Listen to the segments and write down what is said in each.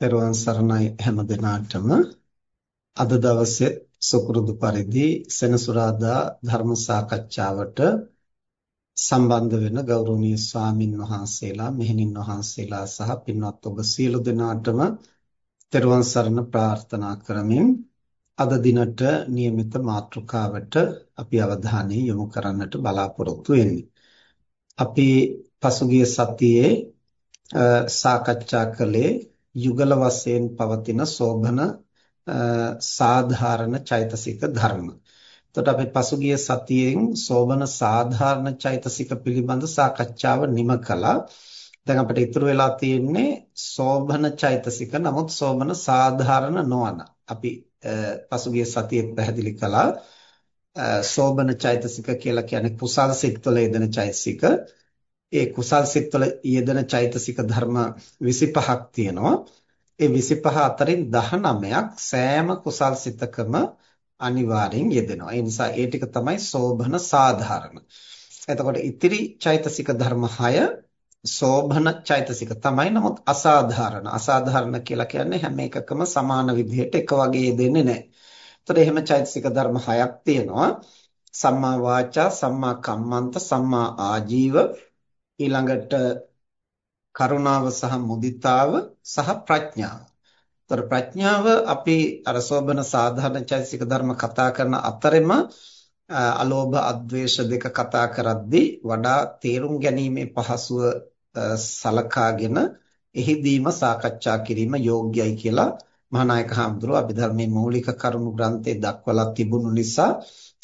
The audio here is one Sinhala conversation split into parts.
පෙරවන් සරණයි හැම දිනාටම අද දවසේ සුපුරුදු පරිදි සෙනසුරාදා ධර්ම සාකච්ඡාවට සම්බන්ධ වෙන ගෞරවනීය ස්වාමින් වහන්සේලා මෙහෙණින් වහන්සේලා සහ පින්වත් ඔබ සියලු දෙනාටම තෙරුවන් සරණ ප්‍රාර්ථනා කරමින් අද දිනට નિયમિત මාතෘකාවට අපි අවධානය යොමු කරන්නට බලාපොරොත්තු වෙන්නේ. අපි පසුගිය සතියේ සාකච්ඡා කළේ යුගල වශයෙන් පවතින සෝභන සාධාරණ චෛතසික ධර්ම. එතකොට අපි පසුගිය සතියෙන් සෝභන සාධාරණ චෛතසික පිළිබඳ සාකච්ඡාව නිම කළා. දැන් අපිට ඉතුරු වෙලා තියෙන්නේ සෝභන චෛතසික නමුත් සෝභන සාධාරණ නොවන. අපි පසුගිය සතියේ පැහැදිලි කළා සෝභන චෛතසික කියලා කියන්නේ කුසල් සිත්වල යෙදෙන චෛතසික. ඒ කුසල් සිත්වල යෙදෙන චෛතසික ධර්ම 25ක් තියෙනවා. ඒ 25 අතරින් 19ක් සෑම කුසල් සිතකම අනිවාර්යෙන් යෙදෙනවා. ඒ නිසා ඒ ටික තමයි සෝභන සාධාරණ. එතකොට ඉතිරි චෛතසික ධර්ම 6 සෝභන චෛතසික තමයි නමුත් අසාධාරණ. අසාධාරණ කියලා කියන්නේ හැම එකකම සමාන විදිහට එක වගේ යෙදෙන්නේ නැහැ. එතකොට එහෙම චෛතසික ධර්ම 6ක් තියෙනවා. සම්මා වාචා, සම්මා කම්මන්ත, සම්මා ආජීව, ඊළඟට කරුණාව සහ මුදිතාව සහ ප්‍රඥාව. ତර ප්‍රඥාව අපි අර සෝබන සාධාරණ චෛතසික ධර්ම කතා කරන අතරෙම අලෝභ අද්වේෂ දෙක කතා කරද්දී වඩා තේරුම් ගැනීමේ පහසුව සලකාගෙන එහිදීම සාකච්ඡා කිරීම යෝග්‍යයි කියලා මහානායක හඳුරෝ අභිධර්මයේ මූලික කරුණු ග්‍රන්ථයේ දක්වලා තිබුණු නිසා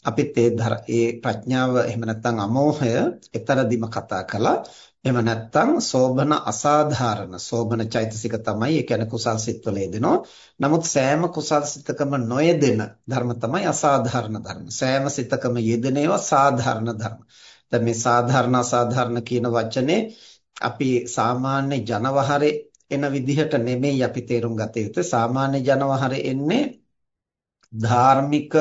අපිත් ඒ ඒ ප්‍රඥාව එහෙම නැත්නම් අමෝහය එතරදිම කතා කළා. එහෙම නැත්නම් සෝබන අසාධාරණ සෝබන චෛතසික තමයි ඒ කියන්නේ කුසල් සිත්වල යෙදෙනවා. නමුත් සෑම කුසල් සිතකම නොයෙදෙන ධර්ම තමයි අසාධාරණ ධර්ම. සෑම සිතකම යෙදෙන ඒවා සාධාරණ ධර්ම. දැන් මේ සාධාරණ අසාධාරණ කියන වචනේ අපි සාමාන්‍ය ජනවහරේ එන විදිහට නෙමෙයි අපි තේරුම් ගත යුත්තේ. සාමාන්‍ය ජනවහරේ එන්නේ ධාර්මික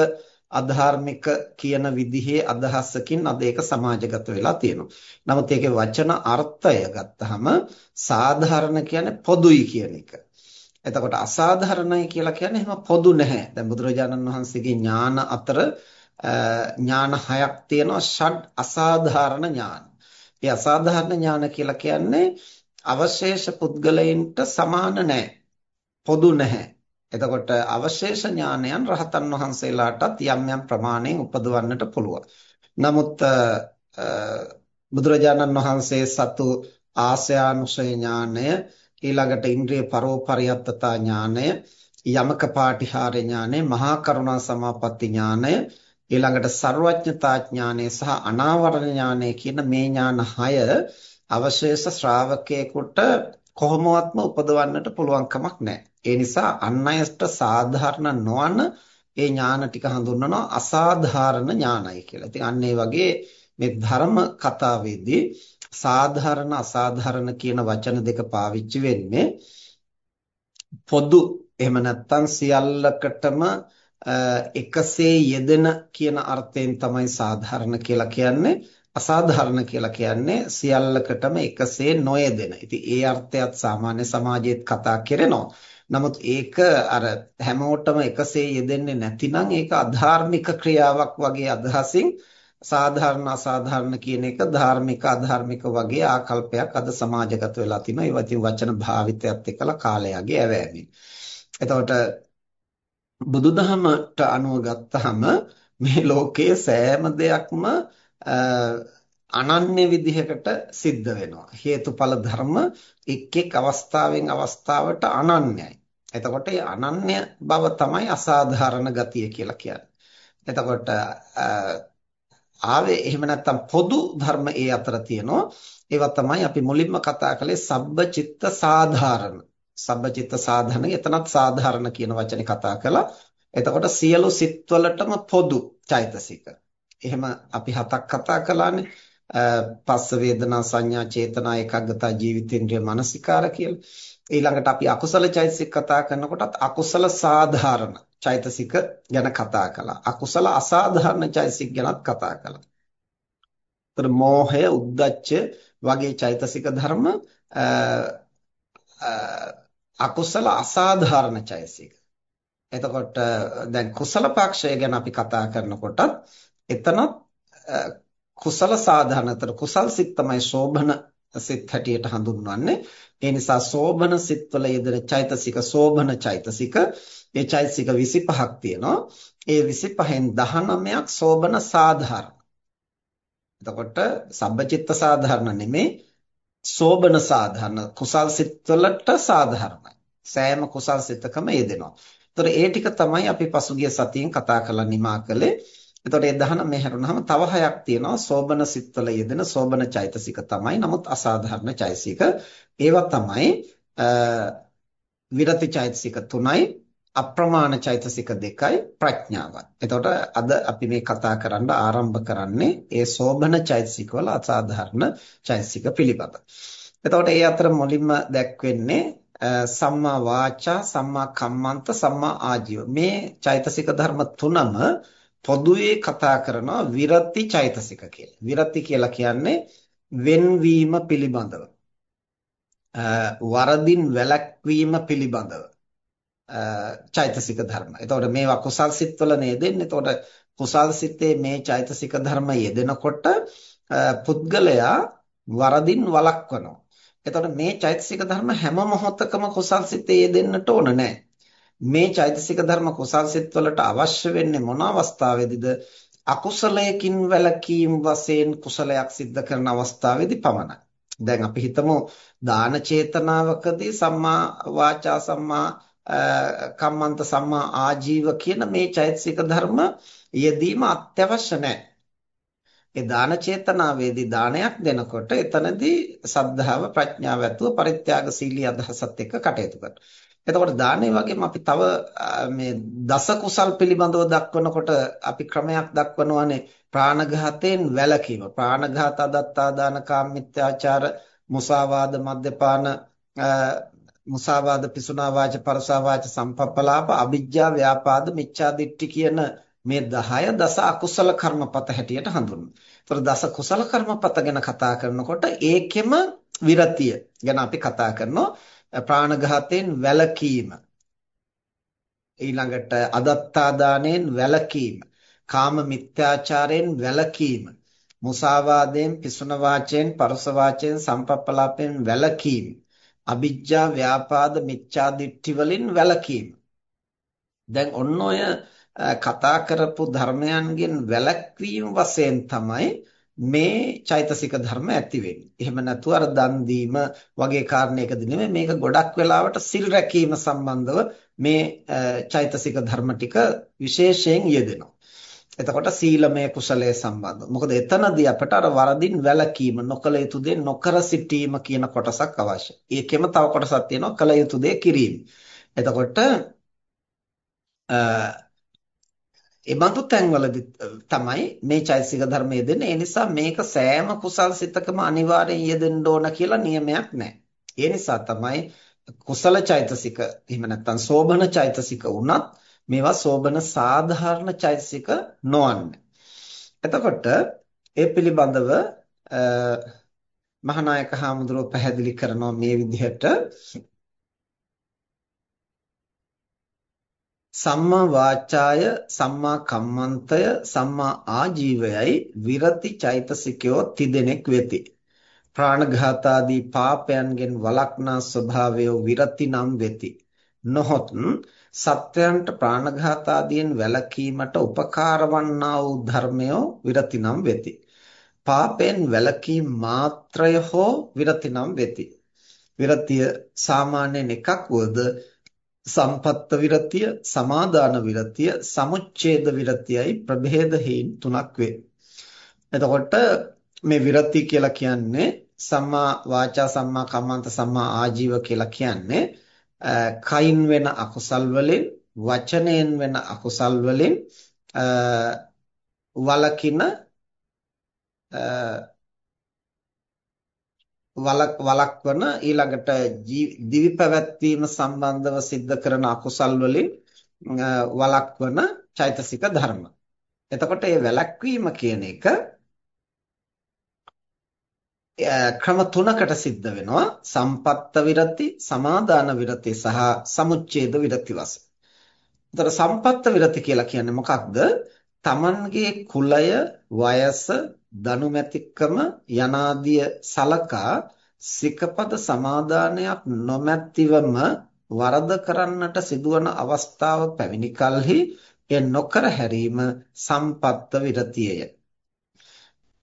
අධාර්මික කියන විදිහේ අදහසකින් අද ඒක සමාජගත වෙලා තියෙනවා. නමුත් ඒකේ වචන අර්ථය ගත්තහම සාධාරණ කියන්නේ පොදුයි කියන එක. එතකොට අසාධාරණයි කියලා කියන්නේ එහෙම පොදු නැහැ. දැන් බුදුරජාණන් වහන්සේගේ ඥාන අතර ඥාන හයක් තියෙනවා ෂඩ් අසාධාරණ ඥාන. ඒ අසාධාරණ ඥාන කියලා කියන්නේ අවශේෂ පුද්ගලයන්ට සමාන නැහැ. පොදු නැහැ. එතකොට අවශේෂ ඥානයන් රහතන් වහන්සේලාටත් යම් යම් ප්‍රමාණයෙන් උපදවන්නට පුළුවන්. නමුත් බුදුරජාණන් වහන්සේ සතු ආසයානුසය ඥානය ඊළඟට ඉන්ද්‍රිය පරෝපරියත්තතා ඥානය යමක පාටිහාර ඥානය මහා කරුණා සමාපatti ඥානය ඊළඟට ਸਰවඥතා ඥානය සහ අනාවරණ ඥානය කියන මේ ඥාන 6 අවශේෂ ශ්‍රාවකයෙකුට කොහොමවත්ම උපදවන්නට පුළුවන් කමක් නැහැ. ඒ නිසා අන් අයට සාධාරණ නොවන ඒ ඥාන ටික හඳුන්වනවා අසාධාරණ ඥානයි කියලා. ඉතින් අන්න ඒ වගේ මේ ධර්ම කතාවේදී සාධාරණ අසාධාරණ කියන වචන දෙක පාවිච්චි වෙන්නේ පොදු එහෙම නැත්නම් සියල්ලකටම එකසේ යෙදෙන කියන අර්ථයෙන් තමයි සාධාරණ කියලා කියන්නේ අසාධාරණ කියලා කියන්නේ සියල්ලකටම එකසේ නොයෙදෙන. ඉතින් ඒ අර්ථයත් සාමාන්‍ය සමාජයේත් කතා කරනවා. නමුත් ඒක අර හැමෝටම එකසේ යෙදෙන්නේ නැතිනම් ඒක අධාර්මික ක්‍රියාවක් වගේ අදහසින් සාධාරණ අසාධාරණ කියන එක ධාර්මික අධාර්මික වගේ ආකල්පයක් අද සමාජගත වෙලා තිනවා. ඒ වගේ වචන භාවිතයත් එක්කලා කාලයගේ ඇවෑමෙන්. එතකොට බුදුදහමට අනුව ගත්තහම මේ ලෝකයේ සෑම දෙයක්ම අනන්‍ය විදිහකට සිද්ධ වෙනවා. හේතුඵල ධර්ම එක් එක් අවස්ථාවෙන් අවස්ථාවට අනන්‍යයි. එතකොට මේ අනන්‍ය බව තමයි අසාධාරණ ගතිය කියලා කියන්නේ. එතකොට ආවේ එහෙම නැත්නම් පොදු ධර්ම ඒ අතර තියෙනවා. ඒවා තමයි අපි මුලින්ම කතා කළේ සබ්බචිත්ත සාධාරණ. සබ්බචිත්ත සාධන එතනත් සාධාරණ කියන වචනේ කතා කළා. එතකොට සියලු සිත්වලටම පොදු චෛතසික. එහෙම අපි හතක් කතා කළානේ. පස්ස වේදනා සංඥා චේතනා ඒකග්ගතා ජීවිතේන්ද්‍රය මනසිකාර කියලා. ඊළඟට අපි අකුසල චෛතසික කතා කරනකොටත් අකුසල සාධාරණ චෛතසික ගැන කතා කළා. අකුසල අසාධාරණ චෛතසික ගැනත් කතා කළා. ତර මෝහය, උද්දච්ච වගේ චෛතසික ධර්ම අකුසල අසාධාරණ චෛතසික. එතකොට දැන් කුසල පක්ෂය ගැන අපි කතා කරනකොටත් එතනත් කුසල සාධාරණතර කුසල් සිත් තමයි શોභන සිත් හැටියට හඳුන්වන්නේ. ඒ නිසා සෝබන සිත්වල යෙදෙන චෛතසික සෝබන චෛතසික ඒ චෛතසික 25ක් තියෙනවා. ඒ 25න් 19ක් සෝබන සාධාරණ. එතකොට සබ්බචිත්ත සාධාරණ නෙමේ සෝබන සාධාරණ කුසල් සිත්වලට සාධාරණයි. සෑම කුසල් සිතකම යෙදෙනවා. ඒතර ඒ ටික තමයි අපි පසුගිය සතියෙන් කතා කරලා නිමා කළේ. එතකොට ඒ 19 හැරුණාම තව හයක් තියෙනවා සෝබන සිත්වල යෙදෙන සෝබන චෛතසික තමයි. නමුත් අසාධාරණ චෛතසික. ඒවා තමයි විරති චෛතසික 3යි අප්‍රමාණ චෛතසික 2යි ප්‍රඥාවත්. එතකොට අද අපි මේ කතා කරන්න ආරම්භ කරන්නේ ඒ සෝබන චෛතසික වල අසාධාරණ චෛතසික පිළිබඳ. එතකොට ඒ අතර මුලින්ම දැක්වෙන්නේ සම්මා වාචා සම්මා කම්මන්ත සම්මා ආජීව මේ චෛතසික ධර්ම තුනම පොදුවේ කතා කරනවා විරති චෛතසික කියලා. විරති කියලා කියන්නේ වෙන්වීම පිළිබඳව. වරදින් වැළැක්වීම පිළිබඳව චෛතසික ධර්ම. එතකොට මේවා කුසල් සිත්වල නේද එන්නේ. එතකොට කුසල් සිතේ මේ චෛතසික ධර්ම යෙදෙනකොට පුද්ගලයා වරදින් වළක්වනවා. එතකොට මේ චෛතසික ධර්ම හැම මොහොතකම කුසල් සිතේ යෙදෙන්නට ඕන නැහැ. මේ චෛතසික ධර්ම කුසල් සිත් වලට අවශ්‍ය වෙන්නේ මොන අවස්ථාවේදීද? අකුසලයකින් වැළකීම් වශයෙන් කුසලයක් සිද්ධ කරන අවස්ථාවේදී පමණයි. දැන් අපි හිතමු දාන චේතනාවකදී සම්මා වාචා සම්මා කම්මන්ත සම්මා ආජීව කියන මේ චෛතසික ධර්ම යෙදීම අත්‍යවශ්‍ය නැහැ. ඒ දාන චේතනාවේදී දානයක් දෙනකොට එතනදී සද්ධාව ප්‍රඥාව ඇතුව පරිත්‍යාගශීලී අදහසත් එක්ක කටයුතු කරනවා. එතකොට දානේ වගේම අපි තව මේ දස කුසල් පිළිබඳව දක්වනකොට අපි ක්‍රමයක් දක්වනවානේ ප්‍රාණඝාතයෙන් වැළකීම. ප්‍රාණඝාත අදත්තා දාන කාමමිත්‍යාචාර මුසාවාද මද්දපාන මුසාවාද පිසුනා වාච පරසා වාච සම්පප්පලාප අවිජ්ජා ව්‍යාපාද මිච්ඡා දිට්ඨි කියන මේ 10 දස අකුසල කර්මපත හැටියට හඳුන්වනවා. ඒතර දස කුසල කර්මපත ගැන කතා කරනකොට ඒකෙම විරතිය ගැන අපි කතා කරනවා. ප්‍රාණඝාතයෙන් වැළකීම. ඊළඟට අදත්තා දාණයෙන් වැළකීම. කාම මිත්‍යාචාරයෙන් වැළකීම. මුසාවාදයෙන් පිසුන වාචයෙන් පරස වාචයෙන් සම්පප්පලාපයෙන් වැළකීම. අ비ජ්ජා ව්‍යාපාද මිච්ඡා දිට්ඨි වලින් වැළකීම. දැන් ඔන්න ඔය කතා කරපු ධර්මයන්ගෙන් වැළැක්වීම වශයෙන් තමයි මේ චෛතසික ධර්ම ඇති වෙන්නේ. එහෙම නැතුව අර දන් දීම වගේ කාරණයකදී නෙමෙයි මේක ගොඩක් වෙලාවට සිල් රැකීම සම්බන්ධව මේ චෛතසික ධර්ම ටික විශේෂයෙන් යෙදෙනවා. එතකොට සීලමය කුසලයේ සම්බන්ධව. මොකද එතනදී අපට අර වරදින් වැළකීම නොකල යුතු දේ නොකර සිටීම කියන කොටසක් අවශ්‍යයි. ඒකෙම තව කොටසක් තියෙනවා කල යුතු දේ කිරීම. එතකොට ඒ බඳු තැන්වලදී තමයි මේ චෛතසික ධර්ම යෙදෙන්නේ. ඒ නිසා මේක සෑම කුසල් සිතකම අනිවාර්යෙන් යෙදෙන්න ඕන කියලා නියමයක් නැහැ. ඒ නිසා තමයි කුසල චෛතසික එහෙම නැත්නම් සෝබන චෛතසික වුණත් මේවා සෝබන සාධාරණ චෛතසික නොවන්නේ. එතකොට ඒ පිළිබඳව මහානායක හාමුදුරුවෝ පැහැදිලි කරනවා මේ විදිහට සම්මා වාචාය සම්මා කම්මන්තය සම්මා ආජීවයයි විරති චෛතසිකයෝ තිදෙනෙක් වෙති. ප්‍රාණඝාතාදී පාපයන්ගෙන් වළක්නා ස්වභාවය විරති නම් වෙති. නොහොත් සත්‍යයන්ට ප්‍රාණඝාතාදීන් වැළකීමට උපකාර වන්නා වූ ධර්මයෝ විරති නම් වෙති. පාපෙන් වැළකීම මාත්‍රය හෝ විරති නම් වෙති. විරතිය සාමාන්‍යයෙන් එකක් වුවද සම්පත්ත විරතිය, සමාදාන විරතිය, සමුච්ඡේද විරතියයි ප්‍රභේදහීන් තුනක් වේ. එතකොට මේ විරති කියලා කියන්නේ සම්මා වාචා සම්මා කම්මන්ත සම්මා ආජීව කියලා කියන්නේ කයින් වෙන අකුසල් වලින් වචනයෙන් වෙන අකුසල් වලින් වලකින වලක් වලක්වන ඊළඟට දිවි පැවැත්වීම සම්බන්ධව සිද්ධ කරන අකුසල් වලින් වලක්වන චෛතසික ධර්ම. එතකොට මේ වැළැක්වීම කියන එක ක්‍රම තුනකට සිද්ධ වෙනවා සම්පත්ත විරති සමාදාන විරති සහ සමුච්ඡේද විරති වශයෙන්. එතකොට සම්පත්ත විරති කියලා කියන්නේ මොකක්ද? Tamanගේ කුලය, වයස, දනුමැතිකම යනාදිය සලකා සිකපද සමාදානයක් නොමැතිවම වරද කරන්නට සිදුවන අවස්ථාව පැමිණි කලෙහි එය නොකර හැරීම සම්පත්ත විරතියය.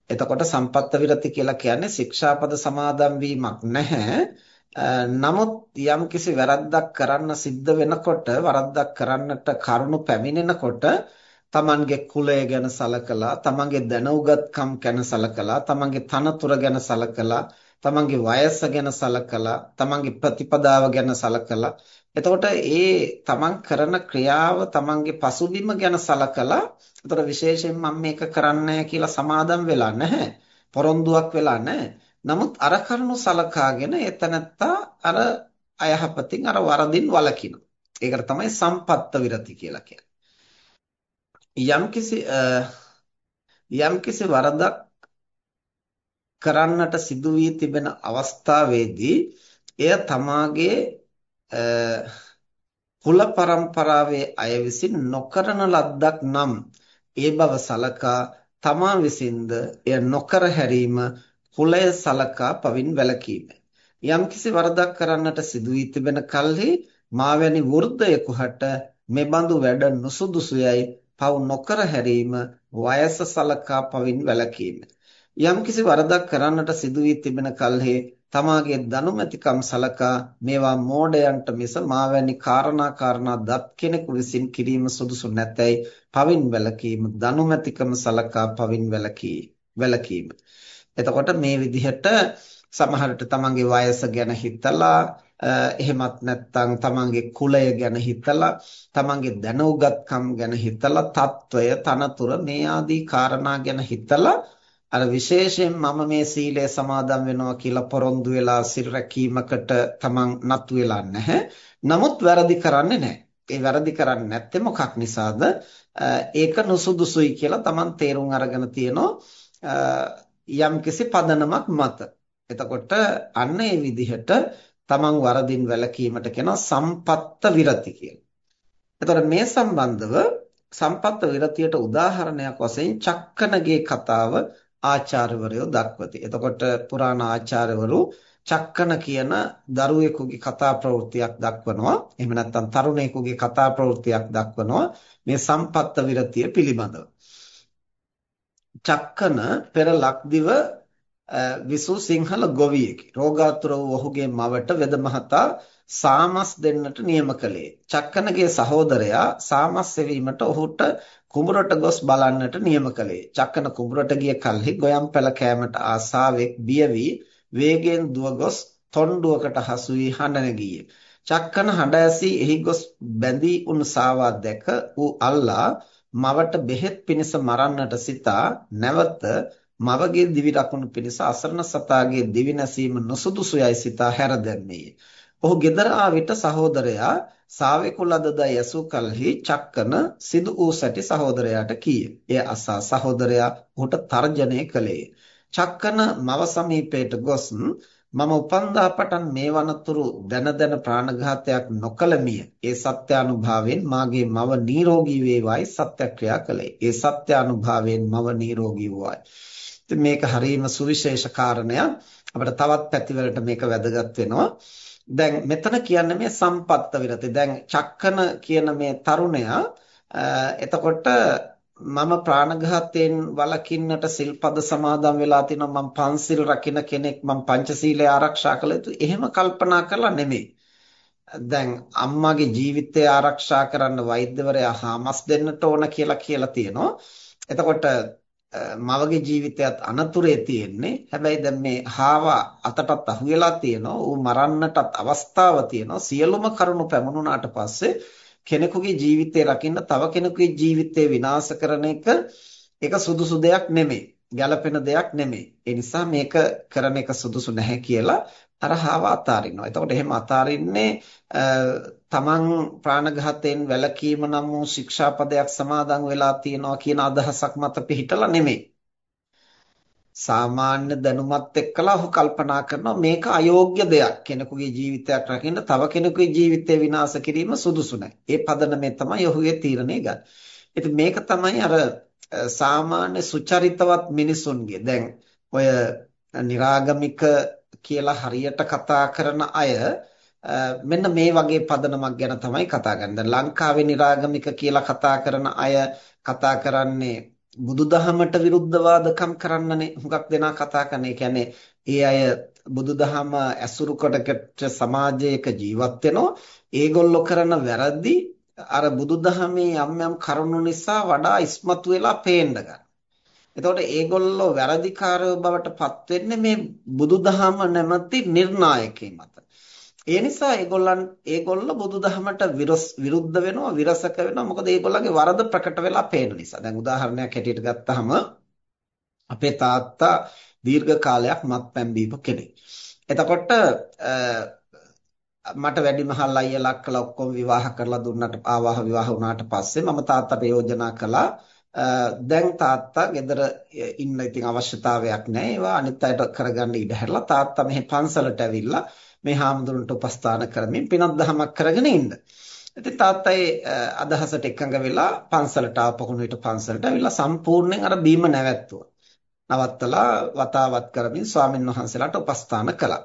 එතකොට සම්පත්ත විරති කියලා කියන්නේ ශික්ෂාපද සමාදන් වීමක් නැහැ. නමුත් යම්කිසි වැරද්දක් කරන්න සිද්ධ වෙනකොට වරද්දක් කරන්නට කරුණු පැමිණෙනකොට තමන්ගේ කුලය ගැන සලකලා තමන්ගේ දැනුගත්කම් ගැන සලකලා තමන්ගේ තනතුර ගැන සලකලා තමන්ගේ වයස ගැන සලකලා තමන්ගේ ප්‍රතිපදාව ගැන සලකලා එතකොට ඒ තමන් කරන ක්‍රියාව තමන්ගේ පසුබිම ගැන සලකලා එතකොට විශේෂයෙන් මම මේක කරන්නේ කියලා සමාදම් වෙලා නැහැ. පොරොන්දුවක් වෙලා නැහැ. නමුත් අර කරුණු සලකාගෙන එතනත්තා අර අයහපතින් අර වරදින් වළකිනවා. ඒකට තමයි සම්පත්ත විරති කියලා කියන්නේ. යම්කිසි යම්කිසි වරදක් කරන්නට සිදු වී තිබෙන අවස්ථාවේදී එය තමාගේ කුල પરම්පරාවේ අය විසින් නොකරන ලද්දක් නම් ඒ බව සලකා තමා විසින්ද එය නොකර හැරීම කුලය සලකා පවින් වැළකීම. යම්කිසි වරදක් කරන්නට සිදු වී තිබෙන කල්හි මාවැනි වෘද්ධයෙකුට මෙබඳු වැඩ නුසුදුසුයයි පව් නොකර හැරීම වයස සලකා පවින් වැළකීම. යම්කිසි වරදක් කරන්නට සිදු වී තිබෙන කල්හි තමාගේ දනුමැතිකම් සලකා මේවා මෝඩයන්ට මිස මාවැනි කාරණා කාරණා දත් කෙනෙකු විසින් කිරීම සුදුසු නැතැයි පවින් වැළකීම දනුමැතිකම සලකා පවින් වැළකී වැළකීම එතකොට මේ විදිහට සමහරට තමන්ගේ වයස ගැන හිතලා එහෙමත් නැත්නම් තමන්ගේ කුලය ගැන හිතලා තමන්ගේ දැනුගත්කම් ගැන හිතලා తত্ত্বය තනතුර මේ ආදී කාරණා ගැන හිතලා අර විශේෂයෙන් මම මේ සීලය සමාදන් වෙනවා කියලා පොරොන්දු වෙලා සිල් රැකීමකට තමන් නතු වෙලා නැහැ. නමුත් වැරදි කරන්නේ නැහැ. ඒ වැරදි කරන්නේ නැත්තේ මොකක් නිසාද? ඒක නුසුදුසුයි කියලා තමන් තේරුම් අරගෙන තියෙනවා යම්කිසි පදනමක් මත. එතකොට අන්න ඒ විදිහට තමන් වරදින් වැළකීමට කියනවා සම්පත්ත විරති කියලා. එතකොට මේ සම්බන්ධව සම්පත්ත විරතියට උදාහරණයක් වශයෙන් චක්කනගේ කතාව ආචාර්යවරයෝ දක්වති. එතකොට පුරාණ ආචාර්යවරු චක්කන කියන දරුවෙකුගේ කතා ප්‍රවෘත්තියක් දක්වනවා. එහෙම නැත්නම් තරුණයෙකුගේ කතා ප්‍රවෘත්තියක් දක්වනවා මේ සම්පත්ත විරතිය පිළිබඳව. චක්කන පෙර ලක්දිව විසු සිංහල ගොවියෙකි. රෝගාතුර වූ ඔහුගේ මවට වෙද මහතා සාමස් දෙන්නට නියම කළේ. චක්කනගේ සහෝදරයා සාමස් සෙවීමට ඔහුට කුඹරට ගොස් බලන්නට නියම කළේ. චක්කන කුඹරට ගිය කලෙහි ගොයම් පැල කෑමට ආසාවෙක් බිය වී වේගෙන් දුව ගොස් තොණ්ඩුවකට හසු වී හඬ නැගීය. චක්කන හඬ ඇසී එහි ගොස් බැඳී උණු සාවා දැක ඌ අල්ලා මවට බෙහෙත් පිණිස මරන්නට සිතා නැවත මවගේ දිවි රකුණු පිණිස අසරණ සතාගේ දිවි නැසීම නොසුදුසුයයි සිතා හැරදැම්මේය. ඔහු ගෙදර ආ විට සහෝදරයා සාවෙකු ලදද යසු කලෙහි චක්කන සිදු වූ සැටි සහෝදරයාට කීය. එය අසා සහෝදරයා ඔහුට තර්ජනය කළේය. චක්කන මව සමීපයට ගොස් මම උපන්දා පටන් මේ වනතුරු දන දන ප්‍රාණඝාතයක් නොකළමිය. ඒ සත්‍යානුභාවයෙන් මාගේ මව නිරෝගී වේවායි සත්‍යක්‍රියා කළේ. ඒ සත්‍යානුභාවයෙන් මව නිරෝගී වූවායි. ඉතින් මේක හරීම සුවිශේෂ කාරණයක්. අපිට තවත් පැතිවලට මේක වැදගත් වෙනවා. දැන් මෙතන කියන්නේ මේ සම්පත්ත විරති. දැන් චක්කන කියන මේ තරුණයා එතකොට මම ප්‍රාණඝාතයෙන් වළකින්නට සිල්පද සමාදන් වෙලා තිනවා මම පන්සිල් රකින්න කෙනෙක් මම පංචශීලය ආරක්ෂා කළ යුතු එහෙම කල්පනා කරලා නෙමෙයි. දැන් අම්මාගේ ජීවිතය ආරක්ෂා කරන්න වෛද්‍යවරයා හාමස් දෙන්නට ඕන කියලා කියලා තියෙනවා. එතකොට මවගේ ජීවිතයත් අනතුරේ තියෙන්නේ. හැබැයි දැන් මේ හාව අතටත් අහු වෙලා තියෙනවා. ඌ මරන්නටත් අවස්ථාව තියෙනවා. සියලුම කරුණු පැමුණුනාට පස්සේ කෙනෙකුගේ ජීවිතය රකින්න තව කෙනෙකුගේ ජීවිතය විනාශ කරන එක ඒක සුදුසු දෙයක් නෙමෙයි. ගැළපෙන දෙයක් නෙමෙයි. ඒ නිසා මේක කරන එක සුදුසු නැහැ කියලා අර හාව අතාරිනවා. එතකොට එහෙම අතාරින්නේ තමන් ප්‍රාණඝාතයෙන් වැළකීම නම් වූ ශික්ෂාපදයක් සමාදන් වෙලා තියෙනවා කියන අදහසක් මත පිහිටලා නෙමෙයි. සාමාන්‍ය දැනුමත් එක්කලා ඔහු කල්පනා කරනවා මේක අයෝග්‍ය දෙයක්. කෙනෙකුගේ ජීවිතයක් රකින්න තව කෙනෙකුගේ ජීවිතය විනාශ කිරීම සුදුසු නැහැ. ඒ පදනමේ තමයි ඔහුගේ තීරණය ගන්න. ඉතින් මේක තමයි අර සාමාන්‍ය සුචරිතවත් මිනිසුන්ගේ දැන් ඔය निराගමික කියලා හරියට කතා කරන අය මෙන්න මේ වගේ පදනමක් ගැන තමයි කතා කරන්නේ. දැන් ලංකාවේ निराගමික කියලා කතා කරන අය කතා කරන්නේ බුදුදහමට විරුද්ධවාදකම් කරන්නනේ හුඟක් දෙනා කතා කරන්නේ. කියන්නේ ඒ අය බුදුදහම ඇසුරු කොටකට සමාජයක ජීවත් වෙනවා. ඒගොල්ලෝ කරන වැරදි අර බුදුදහමේ යම් යම් කරුණු නිසා වඩා ඉස්මතු වෙලා පේන්න ගන්නවා. එතකොට ඒගොල්ලෝ වැරදිකාරයෝ බවට පත් වෙන්නේ මේ බුදුදහම නැමැති නිර්ණායකේ මත. ඒ නිසා ඒගොල්ලන් ඒගොල්ල බුදුදහමට විරුද්ධ වෙනවා විරසක වෙනවා මොකද ඒගොල්ලන්ගේ වරද ප්‍රකට වෙලා පේන නිසා. දැන් උදාහරණයක් හැටියට ගත්තහම අපේ තාත්තා දීර්ඝ කාලයක් මත්පැන් බීප කෙනෙක්. එතකොට මට වැඩිමහල් අයියලා අක්කලා ඔක්කොම විවාහ කරලා දුන්නට ආවාහ විවාහ වුණාට පස්සේ මම තාත්තට යෝජනා කළා දැන් තාත්තා ගෙදර ඉන්න ඉතින් අවශ්‍යතාවයක් නැහැ ඒවා අනිත් අයට කරගන්න ඉඩ හැරලා තාත්තා මෙහි පන්සලට ඇවිල්ලා මේ හාමුදුරන්ට උපස්ථාන කරමින් පිනක් දහමක් කරගෙන ඉන්න. ඉතින් තාත්තයි අදහසට එකඟ වෙලා පන්සලට ආපහුණු විට පන්සලට ඇවිල්ලා සම්පූර්ණයෙන් අර බීම නැවැත්තුවා. නවත්තලා වතාවත් කරමින් ස්වාමින් වහන්සේලාට උපස්ථාන කළා.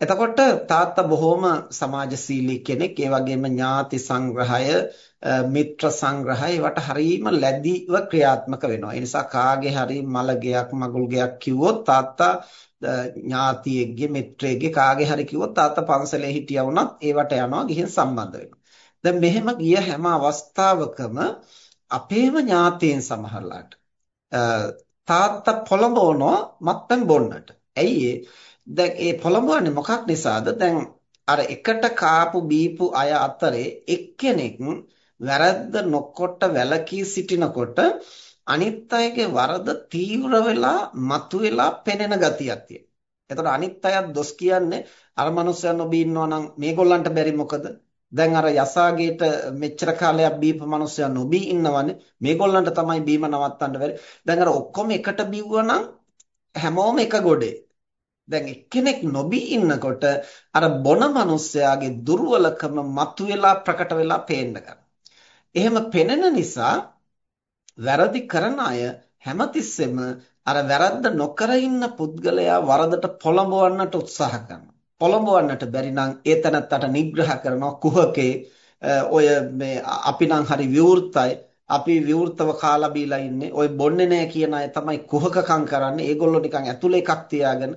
එතකොට තාත්තා බොහොම සමාජශීලී කෙනෙක්. ඒ වගේම ඥාති සංග්‍රහය, මිත්‍ර සංග්‍රහය ඒවට හරීම ලැබිව ක්‍රියාත්මක වෙනවා. ඒ නිසා කාගේ හරි මලගයක්, මගුල්ගයක් කිව්වොත් තාත්තා ඥාතියෙක්ගේ මිත්‍රයෙක්ගේ කාගේ හරි කිව්වොත් තාත්තා පන්සලේ හිටියා වුණත් ඒවට යනවා ගිහින් සම්බන්ධ වෙනවා. දැන් මෙහෙම ගිය හැම අවස්ථාවකම අපේම ඥාතීන් සමහරලාට තාත්තා පොළඹවනවා මත්පැන් බොන්නට. ඇයි දැන් ඒ පොළඹවන්නේ මොකක් නිසාද? දැන් අර එකට කාපු බීපු අය අතරේ එක්කෙනෙක් වැරද්ද නොකොට වැළකී සිටිනකොට අනිත් අයගේ වරද තීව්‍ර වෙලා මතුවෙලා පෙනෙන ගතියක් තියෙනවා. එතකොට අනිත් අයත් දොස් කියන්නේ අර මනුස්සයන් ඔබී ඉන්නවා නම් මේගොල්ලන්ට බැරි මොකද? දැන් අර යසාගේට මෙච්චර කාලයක් බීප මනුස්සයන් නොබී ඉන්නවනේ. මේගොල්ලන්ට තමයි බීම නවත්තන්න බැරි. දැන් අර ඔක්කොම එකට බිව්වනම් හැමෝම එක ගොඩේ. දැන් එක්කෙනෙක් නොබී ඉන්නකොට අර බොන මනුස්සයාගේ දුර්වලකම මතුවෙලා ප්‍රකට වෙලා පේන්න එහෙම පෙනෙන නිසා වැරදි කරන අය හැමතිස්සෙම අර වැරද්ද නොකර ඉන්න පුද්ගලයා වරදට පොළඹවන්නට උත්සාහ කරනවා. පොළඹවන්නට බැරි නම් ඒ තැනත්තට නිග්‍රහ කරනවා කුහකේ ඔය මේ අපි නම් හරි විවෘතයි අපි විවෘතව කාලා බීලා ඉන්නේ. ඔය බොන්නේ නැහැ කියන අය තමයි කුහකකම් කරන්නේ. ඒගොල්ලෝ නිකන් ඇතුලේ එකක් තියාගෙන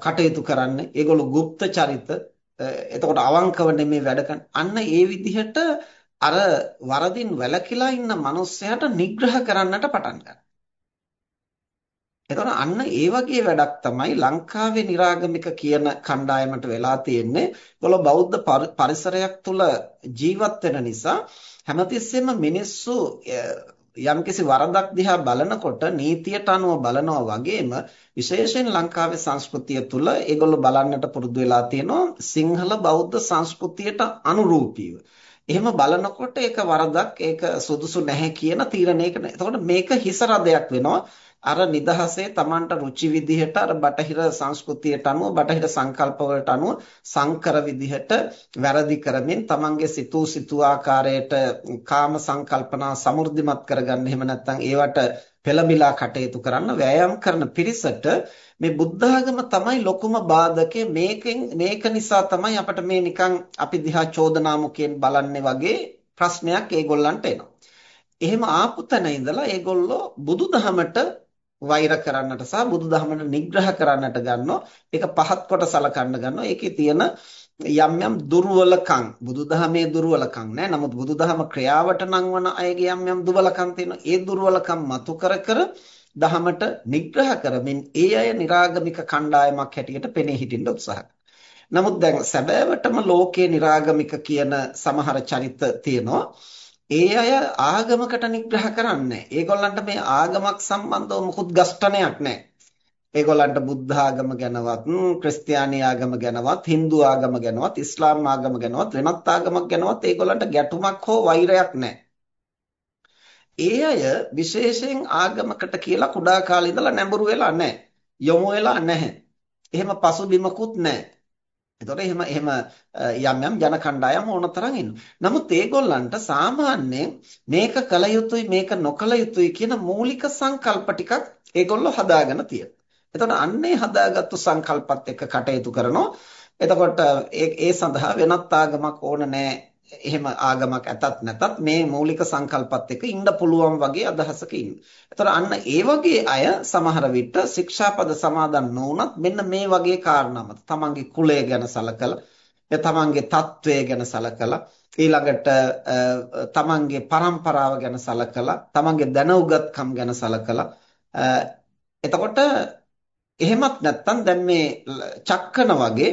කටයුතු කරන්නේ. ඒගොල්ලෝ গুপ্ত චරිත. එතකොට අවංකව නෙමේ වැඩ අන්න ඒ විදිහට අර වරදින් වැළකීලා ඉන්න මිනිස්සයාට නිග්‍රහ කරන්නට පටන් ගන්නවා. එතකොට අන්න ඒ වගේ වැඩක් තමයි ලංකාවේ निराගමික කියන කණ්ඩායමට වෙලා තියෙන්නේ. ඒගොල්ලෝ බෞද්ධ පරිසරයක් තුල ජීවත් වෙන නිසා හැමතිස්සෙම මිනිස්සු යම්කිසි වරදක් දිහා බලනකොට නීතියට අනුව බලනවා වගේම විශේෂයෙන් ලංකාවේ සංස්කෘතිය තුල ඒගොල්ලෝ බලන්නට පුරුදු වෙලා තියෙනවා සිංහල බෞද්ධ සංස්කෘතියට අනුරූපීව. එහෙම බලනකොට ඒක වරදක් ඒක සුදුසු නැහැ කියන තීරණයක නෑ. එතකොට මේක හිස රදයක් වෙනවා. අර නිදහසේ Tamanට රුචි විදිහට අර බටහිර සංස්කෘතියට අනුව බටහිර සංකල්ප වලට අනුව සංකර විදිහට වැරදි කරමින් Tamanගේ සිතූ සිතූ ආකාරයට කාම සංකල්පනා සමෘද්ධිමත් කරගන්න එහෙම නැත්නම් ඒවට පෙළඹිලා කටයුතු කරන්න වෑයම් කරන පිරිසට මේ බුද්ධ ආගම තමයි ලොකුම බාධකේ මේකෙන් මේක නිසා තමයි අපිට මේ නිකන් අපි දිහා චෝදනා මුකෙන් බලන්නේ වගේ ප්‍රශ්නයක් ඒගොල්ලන්ට එනවා. එහෙම ආපු තැන ඉඳලා ඒගොල්ලෝ බුදුදහමට වෛර කරන්නට සහ බුදුදහමට නිග්‍රහ කරන්නට ගන්නවා. ඒක පහත් කොට සලකන්න ගන්නවා. ඒකේ තියෙන යම් යම් දුර්වලකම් බුදුදහමේ දුර්වලකම් නෑ. නමුත් බුදුදහම ක්‍රියාවට නම් වන අයගේ යම් යම් දුර්වලකම් තියෙනවා. ඒ දුර්වලකම් මතු කර කර දහමට නිග්‍රහ කරමින් ඒ අය निराගමික කණ්ඩායමක් හැටියට පෙනී හිටින්න උත්සාහ නමුත් දැන් සැබෑවටම ලෝකේ निराගමික කියන සමහර චරිත තියෙනවා. ඒ අය ආගමකට නිග්‍රහ කරන්නේ ඒගොල්ලන්ට මේ ආගමක් සම්බන්ධව මුකුත් ගස්ඨනයක් නැහැ ඒගොල්ලන්ට බුද්ධ ආගම ගැනවත්, ක්‍රිස්තියානි ආගම ගැනවත්, Hindu ආගම ගැනවත්, ඉස්ලාම් ආගම ගැනවත් වෙනත් ආගමක් ගැනවත් ඒගොල්ලන්ට ගැටුමක් හෝ වෛරයක් නැහැ. ඒ අය විශේෂයෙන් ආගමකට කියලා කුඩා කාලේ ඉඳලා නැඹුරු වෙලා නැහැ. යොමු වෙලා නැහැ. එහෙම පසුබිමකුත් නැහැ. එතකොට එහෙම එහෙම යම් යම් ජන කණ්ඩායම් ඕනතරම් ඉන්නවා. නමුත් ඒගොල්ලන්ට සාමාන්‍යයෙන් මේක කල යුතුයි මේක නොකල යුතුයි කියන මූලික සංකල්ප ටිකක් ඒගොල්ලෝ හදාගෙන තියෙනවා. එතකොට අන්නේ හදාගත්තු සංකල්පත් එක්ක කටයුතු කරනවා. එතකොට ඒ සඳහා වෙනත් ආගමක් ඕන නැහැ එහෙම ආගමක් ඇතත් නැතත් මේ මූලික සංකල්පත් එක්ක ඉන්න පුළුවන් වගේ අදහසක ඉන්න. ඒතර අන්න ඒ වගේ අය සමහර විට ශික්ෂාපද සමාදන් නොවුනත් මෙන්න මේ වගේ කාරණා මත තමන්ගේ කුලය ගැන සලකලා, තමන්ගේ තත්වය ගැන සලකලා, ඊළඟට තමන්ගේ પરම්පරාව ගැන සලකලා, තමන්ගේ දැනුගත්කම් ගැන සලකලා එතකොට එහෙමත් නැත්නම් දැන් මේ චක්කන වගේ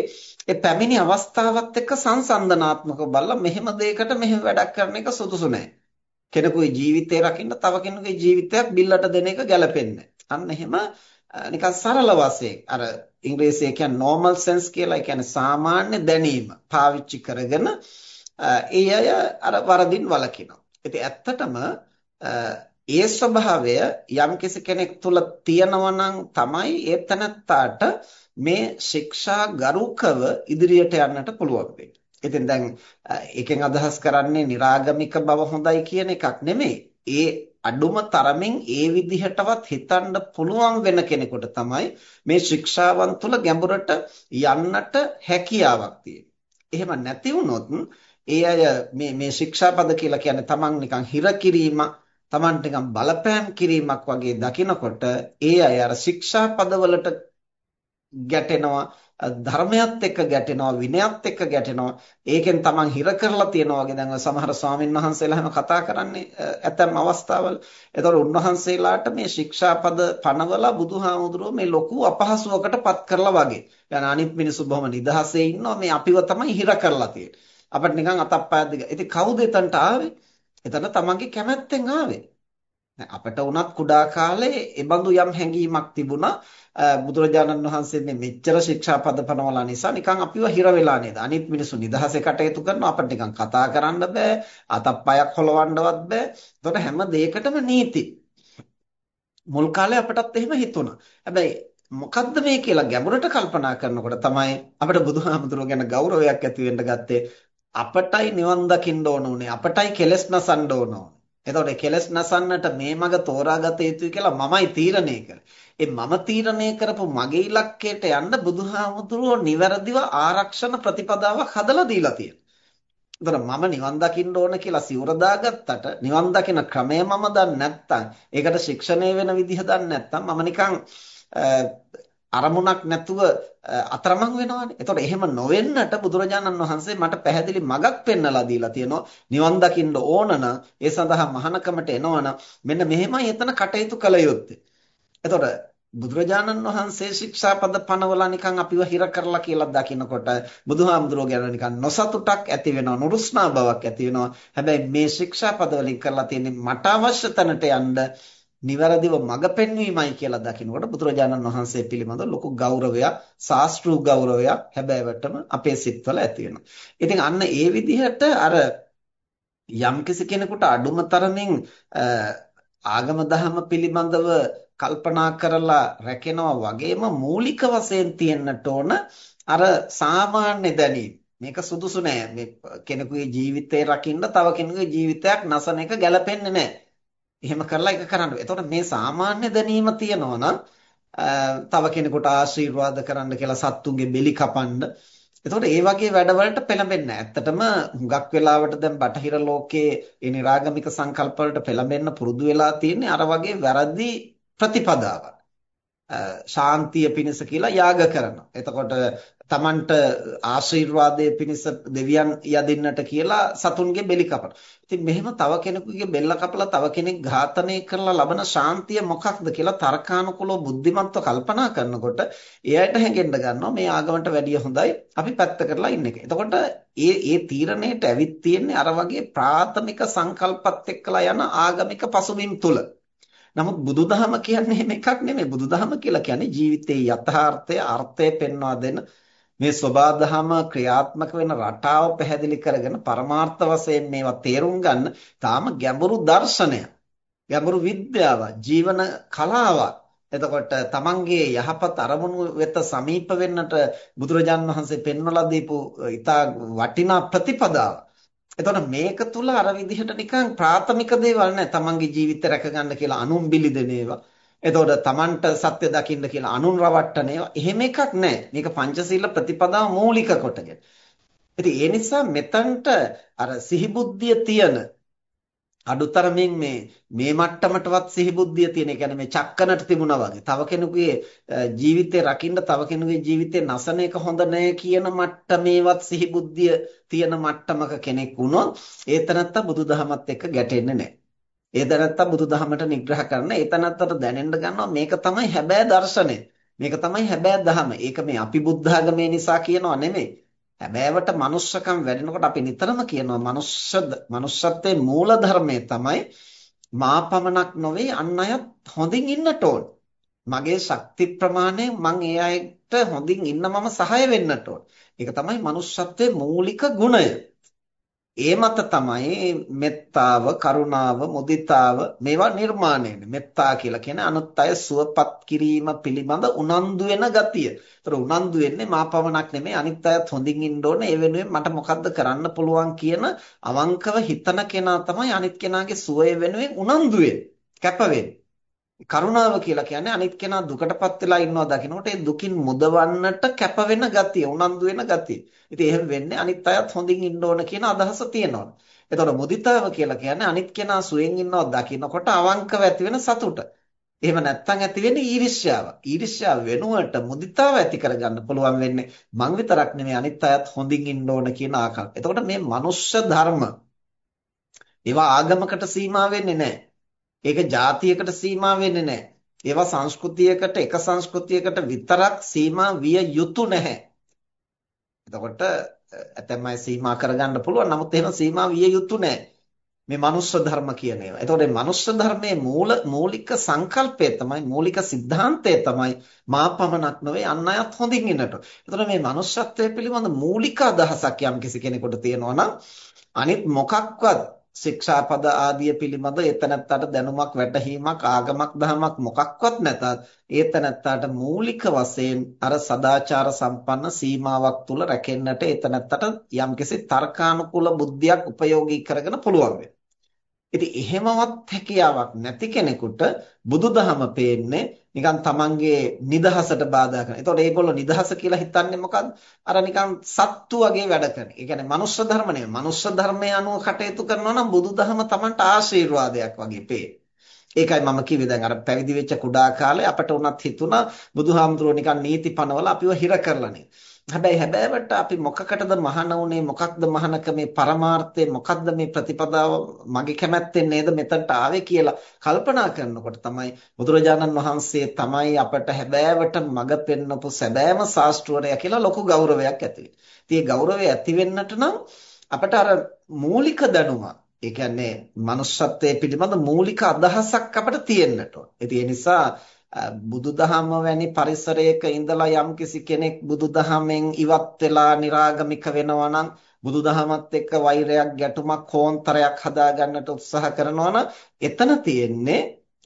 ඒ පැමිණි අවස්ථාවත් එක්ක සංසන්දනාත්මකව බලලා මෙහෙම දෙයකට මෙහෙම වැඩක් කරන එක සුදුසු නෑ. කෙනෙකුගේ ජීවිතය රකින්න තව කෙනෙකුගේ ජීවිතයක් බිල්ලට දෙන එක ගැලපෙන්නේ අන්න එහෙම නිකන් සරල වශයෙන් අර ඉංග්‍රීසියේ කියන්නේ normal sense කියලා ඒ කියන්නේ සාමාන්‍ය දැනීම පාවිච්චි කරගෙන ඒ අය අර වරදින් වළකිනවා. ඉතින් ඇත්තටම ඒ ස්වභාවය යම් කෙනෙක් තුල තියෙනවා නම් තමයි ඒ තනත්තාට මේ ශික්ෂා ගරුකව ඉදිරියට යන්නට පුළුවන් වෙන්නේ. ඉතින් දැන් එකෙන් අදහස් කරන්නේ निराගමික බව හොඳයි කියන එකක් නෙමෙයි. ඒ අඩුම තරමින් ඒ විදිහටවත් හිතන්න පුළුවන් වෙන කෙනෙකුට තමයි මේ ශික්ෂාවන් තුළ ගැඹුරට යන්නට හැකියාවක් තියෙන්නේ. එහෙම නැති වුණොත් ඒ අය මේ මේ ශික්ෂාපද කියලා කියන්නේ තමන් නිකන් හිර කිරීම තමන්ට නිකන් බලපෑම් කිරීමක් වගේ දකිනකොට ඒ අය අර ශික්ෂාපදවලට ගැටෙනවා ධර්මයත් එක්ක ගැටෙනවා විනයත් එක්ක ගැටෙනවා ඒකෙන් තමන් හිර කරලා තියනවා වගේ දැන් සමහර ස්වාමින් වහන්සේලා හැම කතා කරන්නේ ඇතැම් අවස්ථාවල ඒතකොට උන්වහන්සේලාට මේ ශික්ෂාපද පනවලා බුදුහාමුදුරුවෝ මේ ලොකු අපහසුවකට පත් කරලා වගේ يعني අනිත් මිනිස්සු බොහොම නිදහසේ ඉන්නවා මේ අපිව තමයි හිර කරලා තියෙන්නේ අපිට නිකන් අතප්පයක් දිග ඉතින් කවුද එතනට ආවේ එතන තමන්ගේ කැමැත්තෙන් ආවේ. අපිට උනත් කුඩා කාලේ ඒ බඳු යම් හැඟීමක් තිබුණා. බුදුරජාණන් වහන්සේ මේ මෙච්චර ශික්ෂාපද පනවලා නිසා නිකන් අපිව හිර වෙලා නේද? අනිත් මිනිස්සු නිදහසේ කටයුතු කරනවා. අපිට නිකන් කතා කරන්න බෑ. අතප්පයක් හොලවන්නවත් බෑ. එතකොට හැම දෙයකටම නීති. මුල් කාලේ අපටත් එහෙම හිතුණා. හැබැයි මොකද්ද මේ කියලා ගැඹුරට කල්පනා කරනකොට තමයි අපිට බුදුහාමුදුරුවෝ ගැන ගෞරවයක් ඇති වෙන්න ගත්තේ. අපටයි නිවන් දකින්න ඕන උනේ අපටයි කෙලස් නසන්න ඕන උනේ එතකොට කෙලස් නසන්නට මේ මඟ තෝරාගත යුතුයි කියලා මමයි තීරණය කළේ. ඒ මම තීරණය කරපු මගේ ඉලක්කයට යන්න බුදුහාමුදුරුවෝ නිවැරදිව ආරක්ෂණ ප්‍රතිපදාවක් හදලා දීලා තියෙනවා. එතකොට මම නිවන් දකින්න ඕන කියලා සිවුර දාගත්තට නිවන් දකින ක්‍රමය මම දන්නේ නැත්නම් ඒකට ශික්ෂණය වෙන විදිහ දන්නේ නැත්නම් මම නිකන් අරමුණක් නැතුව අතරමං වෙනවානේ. එතකොට එහෙම නොවෙන්නට බුදුරජාණන් වහන්සේ මට පැහැදිලි මගක් පෙන්වලා දීලා තියෙනවා. නිවන් දකින්න ඕන නම් ඒ සඳහා මහානකමට එනවනම් මෙන්න මෙහෙමයි එතන කටයුතු කළ යුත්තේ. එතකොට බුදුරජාණන් වහන්සේ ශික්ෂාපද පනවලා නිකන් අපිව හිර කරලා කියලා දකිනකොට බුදුහාමුදුරුවෝ ගැන නිකන් නොසතුටක් ඇති වෙනවා නුරුස්නා බවක් ඇති වෙනවා හැබැයි මේ ශික්ෂාපද වලින් කරලා තියෙන්නේ මට අවශ්‍ය තැනට යන්න නිවැරදිව මඟ පෙන්වීමයි කියලා දකිනකොට බුදුරජාණන් වහන්සේ පිළිබඳ ලොකු ගෞරවයක්, ශාස්ත්‍රීය ගෞරවයක් හැබෑවටම අපේ සිත්වල ඇති වෙනවා. ඉතින් අන්න ඒ විදිහට අර යම්කිසි කෙනෙකුට අඩුම තරමින් ආගම දහම පිළිබඳව කල්පනා කරලා රැකෙනවා වගේම මූලික වශයෙන් තියෙන්නට ඕන අර සාමාන්‍ය දැනීම. මේක සුදුසු නෑ. මේ කෙනෙකුගේ ජීවිතේ රකින්න තව කෙනෙකුගේ ජීවිතයක් නසන එක ගැලපෙන්නේ නෑ. එහෙම කරලා ඒක කරන්න බෑ. එතකොට මේ සාමාන්‍ය දැනීම තියනවා නම් තව කෙනෙකුට ආශිර්වාද කරන්න කියලා සත්තුන්ගේ බෙලි කපන්න. එතකොට ඒ වගේ වැඩවලට පෙළඹෙන්නේ නැහැ. ඇත්තටම හුඟක් වෙලාවට දැන් බටහිර ලෝකයේ ඒ නිරාගමික සංකල්ප වලට පෙළඹෙන්න පුරුදු වෙලා තියෙන්නේ අර වගේ වැරදි ප්‍රතිපදාවක්. ශාන්තිය පිණිස කියලා යාග කරනවා. එතකොට තමන්ට ආශිර්වාදයේ පිණිස දෙවියන් යදින්නට කියලා සතුන්ගේ බෙලි කපන. ඉතින් මෙහෙම තව කෙනෙකුගේ බෙල්ල කපලා තව කෙනෙක් ඝාතනය කරලා ලබන ශාන්තිය මොකක්ද කියලා තර්කානුකූලව බුද්ධිමත්ව කල්පනා කරනකොට එයාට හැඟෙන්න ගන්නවා මේ ආගමට වැඩිය හොඳයි අපි පැත්ත කරලා ඉන්න එක. එතකොට ඒ ඒ තීරණයට ඇවිත් තියෙන්නේ අර වගේ ප්‍රාථමික සංකල්පත් එක්කලා යන ආගමික පසුබිම් තුල. නමුත් බුදුදහම කියන්නේ එහෙම එකක් නෙමෙයි. බුදුදහම කියලා කියන්නේ ජීවිතයේ යථාර්ථය, අර්ථය පෙන්වා දෙන මේ සබාධම ක්‍රියාත්මක වෙන රටාව පැහැදිලි කරගෙන පරමාර්ථ වශයෙන් මේවා තේරුම් ගන්න තාම ගැඹුරු දර්ශනයක්. ගැඹුරු විද්‍යාවක්, ජීවන කලාවක්. එතකොට තමන්ගේ යහපත් අරමුණු වෙත සමීප වෙන්නට බුදුරජාන් වහන්සේ පෙන්වලා දීපු ඉතා වටිනා ප්‍රතිපදාව. එතකොට මේක තුල අර විදිහට නිකන් ප්‍රාථමික දේවල් නෑ. තමන්ගේ ජීවිතය රැකගන්න කියලා අනුන් බිලි දෙන ඒවා. එතකොට තමන්ට සත්‍ය දකින්න කියලා අනුන් රවට්ටන ඒවා. එහෙම එකක් නෑ. මේක පංචශීල ප්‍රතිපදාව මූලික කොටගෙන. ඉතින් ඒ නිසා මෙතනට අර සිහිබුද්ධිය තියෙන අඩුතරමින් මේ මේ මට්ටමටවත් සිහිබුද්ධිය තියෙන. ඒ කියන්නේ මේ චක්කනට තිබුණා වගේ. තව කෙනෙකුගේ ජීවිතේ රකින්න තව කෙනෙකුගේ ජීවිතේ නසන එක හොඳ නෑ කියන මට්ටමේවත් සිහිබුද්ධිය තියෙන මට්ටමක කෙනෙක් වුණොත් ඒ තනත්තා බුදුදහමත් එක්ක ගැටෙන්නේ නෑ. ඒ තනත්තා බුදුදහමට නිග්‍රහ කරන ඒ තනත්තට දැනෙන්න ගන්නවා මේක තමයි හැබෑ දර්ශනය. මේක තමයි හැබෑ දහම. ඒක මේ අපි බුද්ධාගමේ නිසා කියනවා නෙමෙයි. හැබෑවට manussකම් වැඩෙනකොට අපි නිතරම කියනවා මනුෂ්‍ය manussත්වයේ මූල ධර්මය තමයි මා පමණක් නොවේ අන් අයත් හොඳින් ඉන්නට ඕන. මගේ ශක්ති ප්‍රමාණය මං ඒ අයට හොඳින් ඉන්න මම සහාය වෙන්නට ඕන. ඒක තමයි manussත්වයේ මූලික ගුණය. ඒ මත තමයි මෙත්තාව, කරුණාව, මුදිතාව මේවා නිර්මාණය වෙන්නේ. මෙත්තා කියලා කියන්නේ අනුත් අය සුවපත් කිරීම පිළිබඳ උනන්දු වෙන ගතිය. ඒතර උනන්දු වෙන්නේ මා පමණක් නෙමෙයි අනිත් අයත් හොඳින් ඉන්න ඕනේ. ඒ වෙනුවෙන් මට මොකද්ද කරන්න පුළුවන් කියන අවංකව හිතන කෙනා තමයි අනිත් කෙනාගේ සුවය වෙනුවෙන් උනන්දු වෙන්නේ. කැප වෙන්නේ. කරුණාව කියලා කියන්නේ අනිත් කෙනා දුකටපත් වෙලා ඉන්නවා දකිනකොට ඒ දුකින් මුදවන්නට කැප වෙන ගතිය, උනන්දු වෙන ගතිය. ඉතින් එහෙම වෙන්නේ අනිත් අයත් හොඳින් ඉන්න ඕන කියන අදහස තියෙනවා. එතකොට මුදිතාව කියලා කියන්නේ අනිත් කෙනා සුවෙන් ඉන්නවා දකිනකොට අවංකව ඇති වෙන සතුට. එහෙම නැත්නම් ඇති වෙන්නේ ඊර්ෂ්‍යාව. ඊර්ෂ්‍යාව වෙනුවට මුදිතාව ඇති කරගන්න පුළුවන් වෙන්නේ මං විතරක් නෙමෙයි අනිත් අයත් හොඳින් ඉන්න ඕන කියන ආකාරය. එතකොට මේ මනුෂ්‍ය ධර්ම ඒවා ආගමකට සීමා වෙන්නේ නැහැ. ඒක જાතියකට සීමා වෙන්නේ නැහැ. ඒවා සංස්කෘතියකට එක සංස්කෘතියකට විතරක් සීමා විය යුතු නැහැ. එතකොට ඇතැම් අය සීමා කරගන්න පුළුවන්. නමුත් එහෙම සීමා විය යුතු නැහැ. මේ මනුස්ස ධර්ම කියන ඒවා. එතකොට මේ මනුස්ස ධර්මයේ මූල මූලික සංකල්පය තමයි මූලික સિદ્ધාන්තය තමයි මා පමණක් නෙවෙයි අන් අයත් හොඳින් ඉන්නට. එතකොට මේ මනුස්සත්වය පිළිබඳ මූලික අදහසක් යම් කෙනෙකුට තියෙනවා නම් අනිත් මොකක්වත් ශික්ෂාපද ආදිය පිළිබඳ ඒතනත්තට දැනුමක් වැටහීමක් ආගමක් දහමක් මොකක්වත් නැතත් ඒතනත්තට මූලික වශයෙන් අර සදාචාර සම්පන්න සීමාවක් තුල රැකෙන්නට ඒතනත්තට යම්කිසි තර්කානුකූල බුද්ධියක් උපයෝගී කරගෙන පුළුවන් වෙනවා. ඉතින් එහෙමවත් හැකියාවක් නැති කෙනෙකුට බුදුදහම පේන්නේ නිකන් තමන්ගේ නිදහසට බාධා කරන. ඒතකොට ඒගොල්ලෝ නිදහස කියලා හිතන්නේ මොකද්ද? අර නිකන් සත්තු වගේ වැඩ කරන. ඒ කියන්නේ මනුෂ්‍ය ධර්ම නෙවෙයි. මනුෂ්‍ය ධර්මයේ අනුව කටයුතු කරනවා නම් බුදුදහම තමන්ට ආශිර්වාදයක් වගේ පේනවා. ඒකයි මම කිව්වේ දැන් අර පැවිදි වෙච්ච කුඩා කාලේ අපට උනත් හිතුණා බුදුහාමුදුරුවෝ නිකන් නීති පනවල අපිව හිර කරලා නේ. හැබැයි හැබෑවට අපි මොකකටද මහාන උනේ මොකක්ද මහානකමේ පරමාර්ථය මොකක්ද මේ ප්‍රතිපදාව මගේ කැමැත්තෙන් නේද මෙතනට ආවේ කියලා කල්පනා කරනකොට තමයි බුදුරජාණන් වහන්සේ තමයි අපට හැබෑවට මඟ පෙන්වපු සැබෑම ශාස්ත්‍රවරයා කියලා ලොකු ගෞරවයක් ඇති වෙන්නේ. ගෞරවය ඇති වෙන්නට නම් අපට අර මූලික දැනුම ඒ කියන්නේ manussත්වයේ පිළිබඳ මූලික අදහසක් අපිට තියෙන්නට ඕන. ඒ නිසා බුදුදහම වැනි පරිසරයක ඉඳලා යම්කිසි කෙනෙක් බුදුදහමෙන් ඉවත් වෙලා निराගමික වෙනවා නම් බුදුදහමත් එක්ක වෛරයක් ගැටුමක් කෝන්තරයක් හදාගන්නට උත්සාහ කරනවා නම් එතන තියෙන්නේ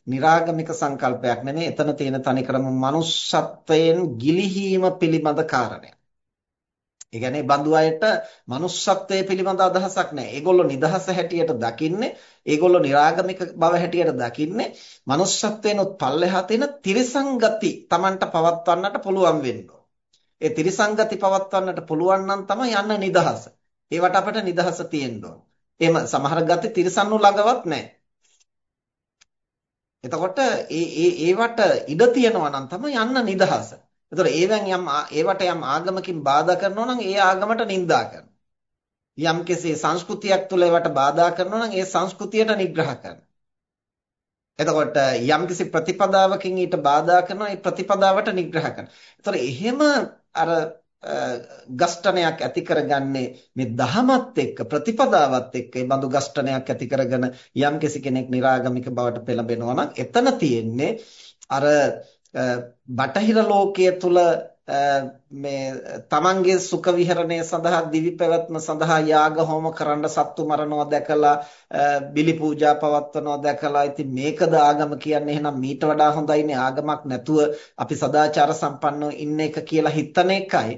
निराගමික සංකල්පයක් නෙමෙයි එතන තියෙන තනිකරම මනුෂ්‍යත්වයෙන් ගිලිහීම පිළිබඳ කාරණයක්. ඒ කියන්නේ බඳු අයට manussත්වයේ පිළිබඳ අදහසක් නැහැ. ඒගොල්ලෝ නිදහස හැටියට දකින්නේ, ඒගොල්ලෝ निराගමික බව හැටියට දකින්නේ manussත්වයෙන්ුත් පල්ලෙහා තියෙන තිරිසංගති Tamanට පවත්වන්නට පුළුවන් වෙන්න ඒ තිරිසංගති පවත්වන්නට පුළුවන් නම් තමයි යන්න නිදහස. ඒවට අපිට නිදහස තියෙන්න ඕන. එහෙම සමහර ගති තිරිසන්නු ළඟවත් නැහැ. එතකොට ඒ ඒ ඒවට ඉඩ තියනවා නම් තමයි යන්න නිදහස. එතකොට ඒවෙන් යම් ඒවට යම් ආගමකින් බාධා කරනවා නම් ඒ ආගමට නිඳා කරනවා. යම් කෙසේ සංස්කෘතියක් තුළ ඒවට බාධා කරනවා නම් ඒ සංස්කෘතියට නිග්‍රහ කරනවා. එතකොට යම් කිසි ප්‍රතිපදාවකින් ඊට බාධා කරනවා ඒ ප්‍රතිපදාවට නිග්‍රහ කරනවා. එතකොට එහෙම අර ගස්ඨනයක් ඇති කරගන්නේ මේ දහමත් එක්ක ප්‍රතිපදාවත් එක්ක ඒ බඳු ගස්ඨනයක් ඇති කරගෙන යම් කෙනෙක් निराගමික බවට පෙළඹෙනවා නම් එතන තියෙන්නේ අර බටහිර ලෝකයේ තුල මේ තමන්ගේ සුඛ විහරණය සඳහා දිවි පැවැත්ම සඳහා යාග හෝම කරන්න සත්තු මරනවා දැකලා බිලි පූජා පවත්වනවා දැකලා ඉතින් මේකද ආගම කියන්නේ එහෙනම් මීට වඩා හොඳයිනේ. ආගමක් නැතුව අපි සදාචාර සම්පන්නව ඉන්න එක කියලා හිතන එකයි.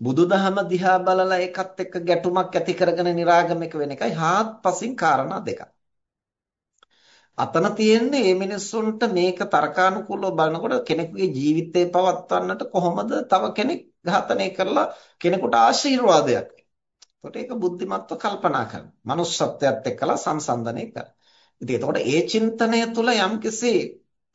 බුදුදහම දිහා බලලා ඒකත් එක්ක ගැටුමක් ඇති කරගෙන निराගමික වෙන එකයි. හාත්පසින් කාරණා දෙකක්. අතන තියෙන්නේ මේ මිනිස්සුන්ට මේක තර්කානුකූලව බලනකොට කෙනෙකුගේ ජීවිතේ පවත්වන්නට කොහොමද තව කෙනෙක් ඝාතනය කරලා කෙනෙකුට ආශිර්වාදයක් එතකොට ඒක බුද්ධිමත්ව කල්පනා කරන. manussත්වයට එක්කලා සංසන්දනය කරන. ඉතින් එතකොට ඒ චින්තනය තුළ යම්කිසි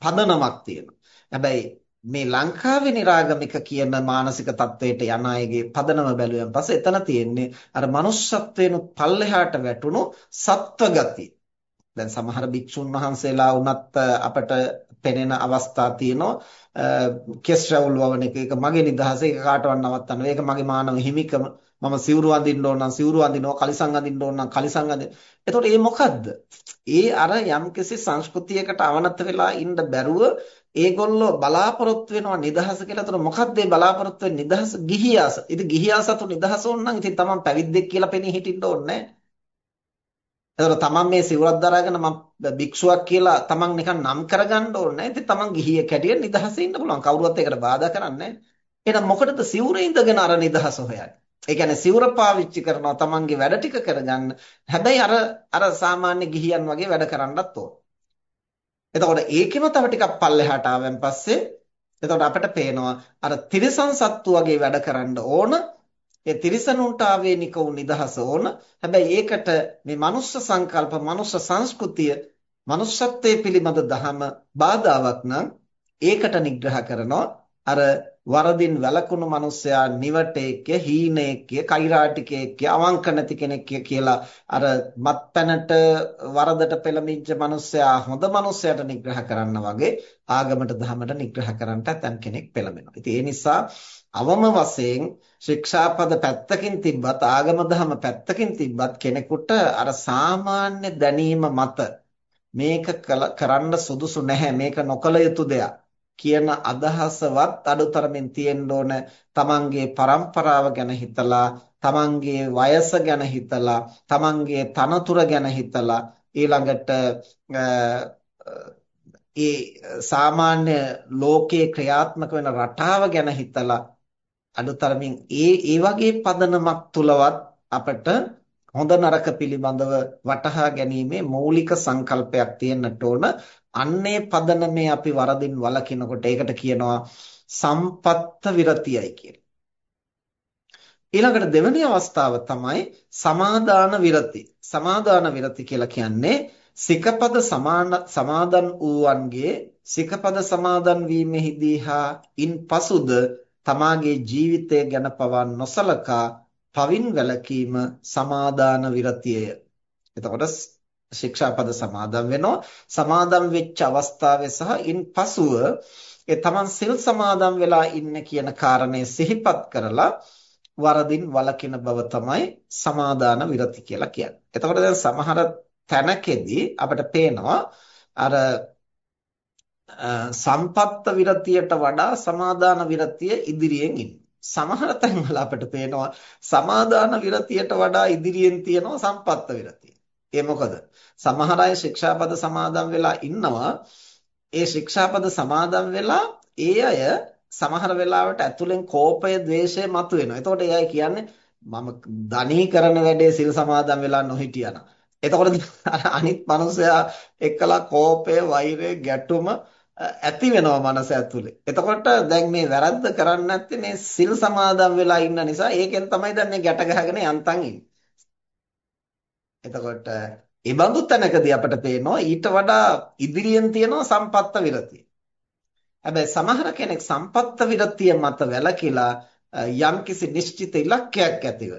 පදනමක් තියෙනවා. හැබැයි මේ ලංකාවේ નિરાගමික කියන මානසික තත්වයට යන අයගේ පදනම බැලුවෙන් පස්සේ එතන තියෙන්නේ අර manussත්වයෙන් පල්ලෙහාට වැටුණු සත්ව ගතිය. දැන් සමහර භික්ෂුන් වහන්සේලා වුණත් අපට පෙනෙන අවස්ථා තියෙනවා කෙස් රැවුල් වවන එක ඒක මගේ නිදහස ඒක කාටවත් නවත්තන්න ඒක මගේ මානව හිමිකම මම සිවුරු අඳින්න ඕන නම් සිවුරු අඳිනවා කලිසම් අඳින්න ඕන නම් කලිසම් අඳින. එතකොට මේ මොකද්ද? ඒ අර යම්කිසි සංස්කෘතියකට අවනත වෙලා ඉන්න බැරුව ඒගොල්ලෝ බලාපොරොත්තු වෙනවා නිදහස කියලා. එතකොට මොකක්ද මේ බලාපොරොත්තු වෙන්නේ නිදහස? ගිහියාස. ඉතින් ගිහියාසතු නිදහස ඕන නම් ඉතින් තමන් පැවිද්දෙක් කියලා පෙනී හිටින්න ඕනේ එතකොට තමන් මේ සිවුරක් දරාගෙන මම භික්ෂුවක් කියලා තමන් නිකන් නම් කරගන්න ඕනේ නැහැ. ඉතින් තමන් ගිහියෙක් හැටියට නිදහසේ ඉන්න පුළුවන්. කවුරුවත් ඒකට බාධා කරන්නේ නැහැ. එහෙනම් මොකටද සිවුරේ ඉඳගෙන අර නිදහස හොයන්නේ? ඒ කියන්නේ සිවුර පාවිච්චි කරනවා තමන්ගේ වැඩ ටික කරගන්න. හැබැයි අර අර සාමාන්‍ය ගිහියන් වගේ වැඩ කරන්නත් ඕන. එතකොට ඒකෙම තව ටිකක් පල්ලෙහාට ආවෙන් පස්සේ එතකොට අපිට පේනවා අර තිරිසන් සත්තු වගේ වැඩ කරන්න ඕන. ඒ තිරිසනුන්ට ආවේනික වූ නිදහස ඕන. හැබැයි ඒකට මේ මනුස්ස සංකල්ප, මනුස්ස සංස්කෘතිය, මනුස්සත්වයේ පිළිබඳ දහම බාධාවක් නම් ඒකට නිග්‍රහ කරනවා අර වරදින් වැළකුණු මිනිසයා නිවටේක්ය හීනේක්ය කෛරාටිකේක්ය අවංක නැති කෙනෙක්ය කියලා අර මත්පැනට වරදට පෙළඹිච්ච මිනිසයා හොඳ මිනිසයාට නිග්‍රහ කරන්න වගේ ආගමට ධහමට නිග්‍රහ කරන්නට ඇතන් කෙනෙක් පෙළඹෙනවා. ඉතින් ඒ නිසා අවම වශයෙන් ශික්ෂාපද පැත්තකින් තිබ්බත් ආගම ධහම පැත්තකින් තිබ්බත් කෙනෙකුට අර සාමාන්‍ය දැනීම මත මේක කරන්න සුදුසු නැහැ මේක නොකළ යුතු දෙයක් කියන අදහසවත් අඩුතරමින් තියෙන්න ඕන තමන්ගේ પરම්පරාව ගැන හිතලා තමන්ගේ වයස ගැන හිතලා තමන්ගේ තනතුර ගැන හිතලා ඊළඟට ඒ සාමාන්‍ය ලෝකයේ ක්‍රියාත්මක වෙන රටාව ගැන හිතලා අඩුතරමින් ඒ ඒ වගේ පදනමක් තුලවත් අපට හොඳ නරක පිළිබඳව වටහා ගැනීමේ මৌলিক සංකල්පයක් තියෙන්නට ඕන අන්නේ පදනමේ අපි වරදින් වළකිනකොට ඒකට කියනවා සම්පත්ත විරතියයි කියලා. ඊළඟට දෙවෙනි අවස්ථාව තමයි සමාදාන විරති. සමාදාන විරති කියලා කියන්නේ සිකපද සමාදන් වූවන්ගේ සිකපද සමාදන් වීමෙහිදී හා ඉන්පසුද තමාගේ ජීවිතය ගැන පවා නොසලකා පවින් වැළකීම සමාදාන විරතියය. එතකොට ශික්ෂාපද සමාදන් වෙනවා. සමාදන් වෙච්ච අවස්ථාවේ සහ ඉන්පසුව ඒ තමන් සිල් සමාදන් වෙලා ඉන්න කියන කාරණය සිහිපත් කරලා වරදින් වළකින බව තමයි සමාදාන විරති කියලා කියන්නේ. එතකොට දැන් සමහර තැනකෙදී අපිට පේනවා අර සම්පත්ත විරතියට වඩා සමාදාන විරතිය ඉදිරියෙන් ඉන්නේ. සමහර තැන්වල අපිට පේනවා සමාදාන විරතියට වඩා ඉදිරියෙන් තියෙනවා සම්පත්ත විරතිය. ඒ මොකද? සමහර අය ශික්ෂාපද සමාදන් වෙලා ඉන්නවා. ඒ ශික්ෂාපද සමාදන් වෙලා ඒ අය සමහර වෙලාවට ඇතුලෙන් කෝපය, ద్వේෂය මතුවෙනවා. එතකොට ඒ අය කියන්නේ මම ධනී කරන වැඩේ සිල් සමාදන් වෙලා නොහිටියානම්. එතකොට අනිත් මනුස්සයා එක්කලා කෝපය, වෛරය, ගැටුම ඇති වෙනවා මනස ඇතුලේ. එතකොට දැන් මේ වැරද්ද කරන්නේ නැත්තේ මේ සිල් සමාදන් වෙලා ඉන්න නිසා ඒකෙන් තමයි දැන් මේ ගැට ගහගෙන යන්තම් ඉන්නේ. එතකොට ඒ බඳු තැනකදී අපිට පේනවා ඊට වඩා ඉදිරියෙන් තියෙනවා සම්පත්ත විරතිය. හැබැයි සමහර කෙනෙක් සම්පත්ත විරතිය මත වැළකීලා යම්කිසි නිශ්චිත ඉලක්කයක් ඇතිව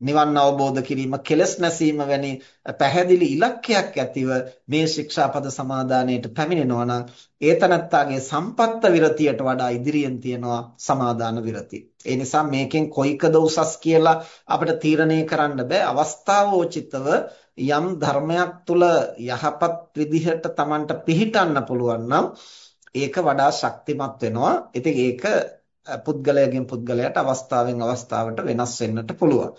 නිවන් අවබෝධ කිරීම කෙලස් නැසීම වැනි පැහැදිලි ඉලක්කයක් ඇතිව මේ ශික්ෂාපද සමාදානයට පැමිණෙනවා නම් ඒ තනත්තාගේ සම්පත්ත විරතියට වඩා ඉදිරියෙන් තියනවා සමාදාන විරතිය. ඒ නිසා මේකෙන් කොයිකද උසස් කියලා අපිට තීරණය කරන්න බෑ. අවස්ථාවෝචිතව යම් ධර්මයක් තුල යහපත් විදිහට Tamanට පිහිටන්න පුළුවන් නම් ඒක වඩා ශක්තිමත් වෙනවා. ඉතින් ඒක පුද්ගලයාගෙන් පුද්ගලයාට අවස්ථාවෙන් අවස්ථාවට වෙනස් වෙන්නට පුළුවන්.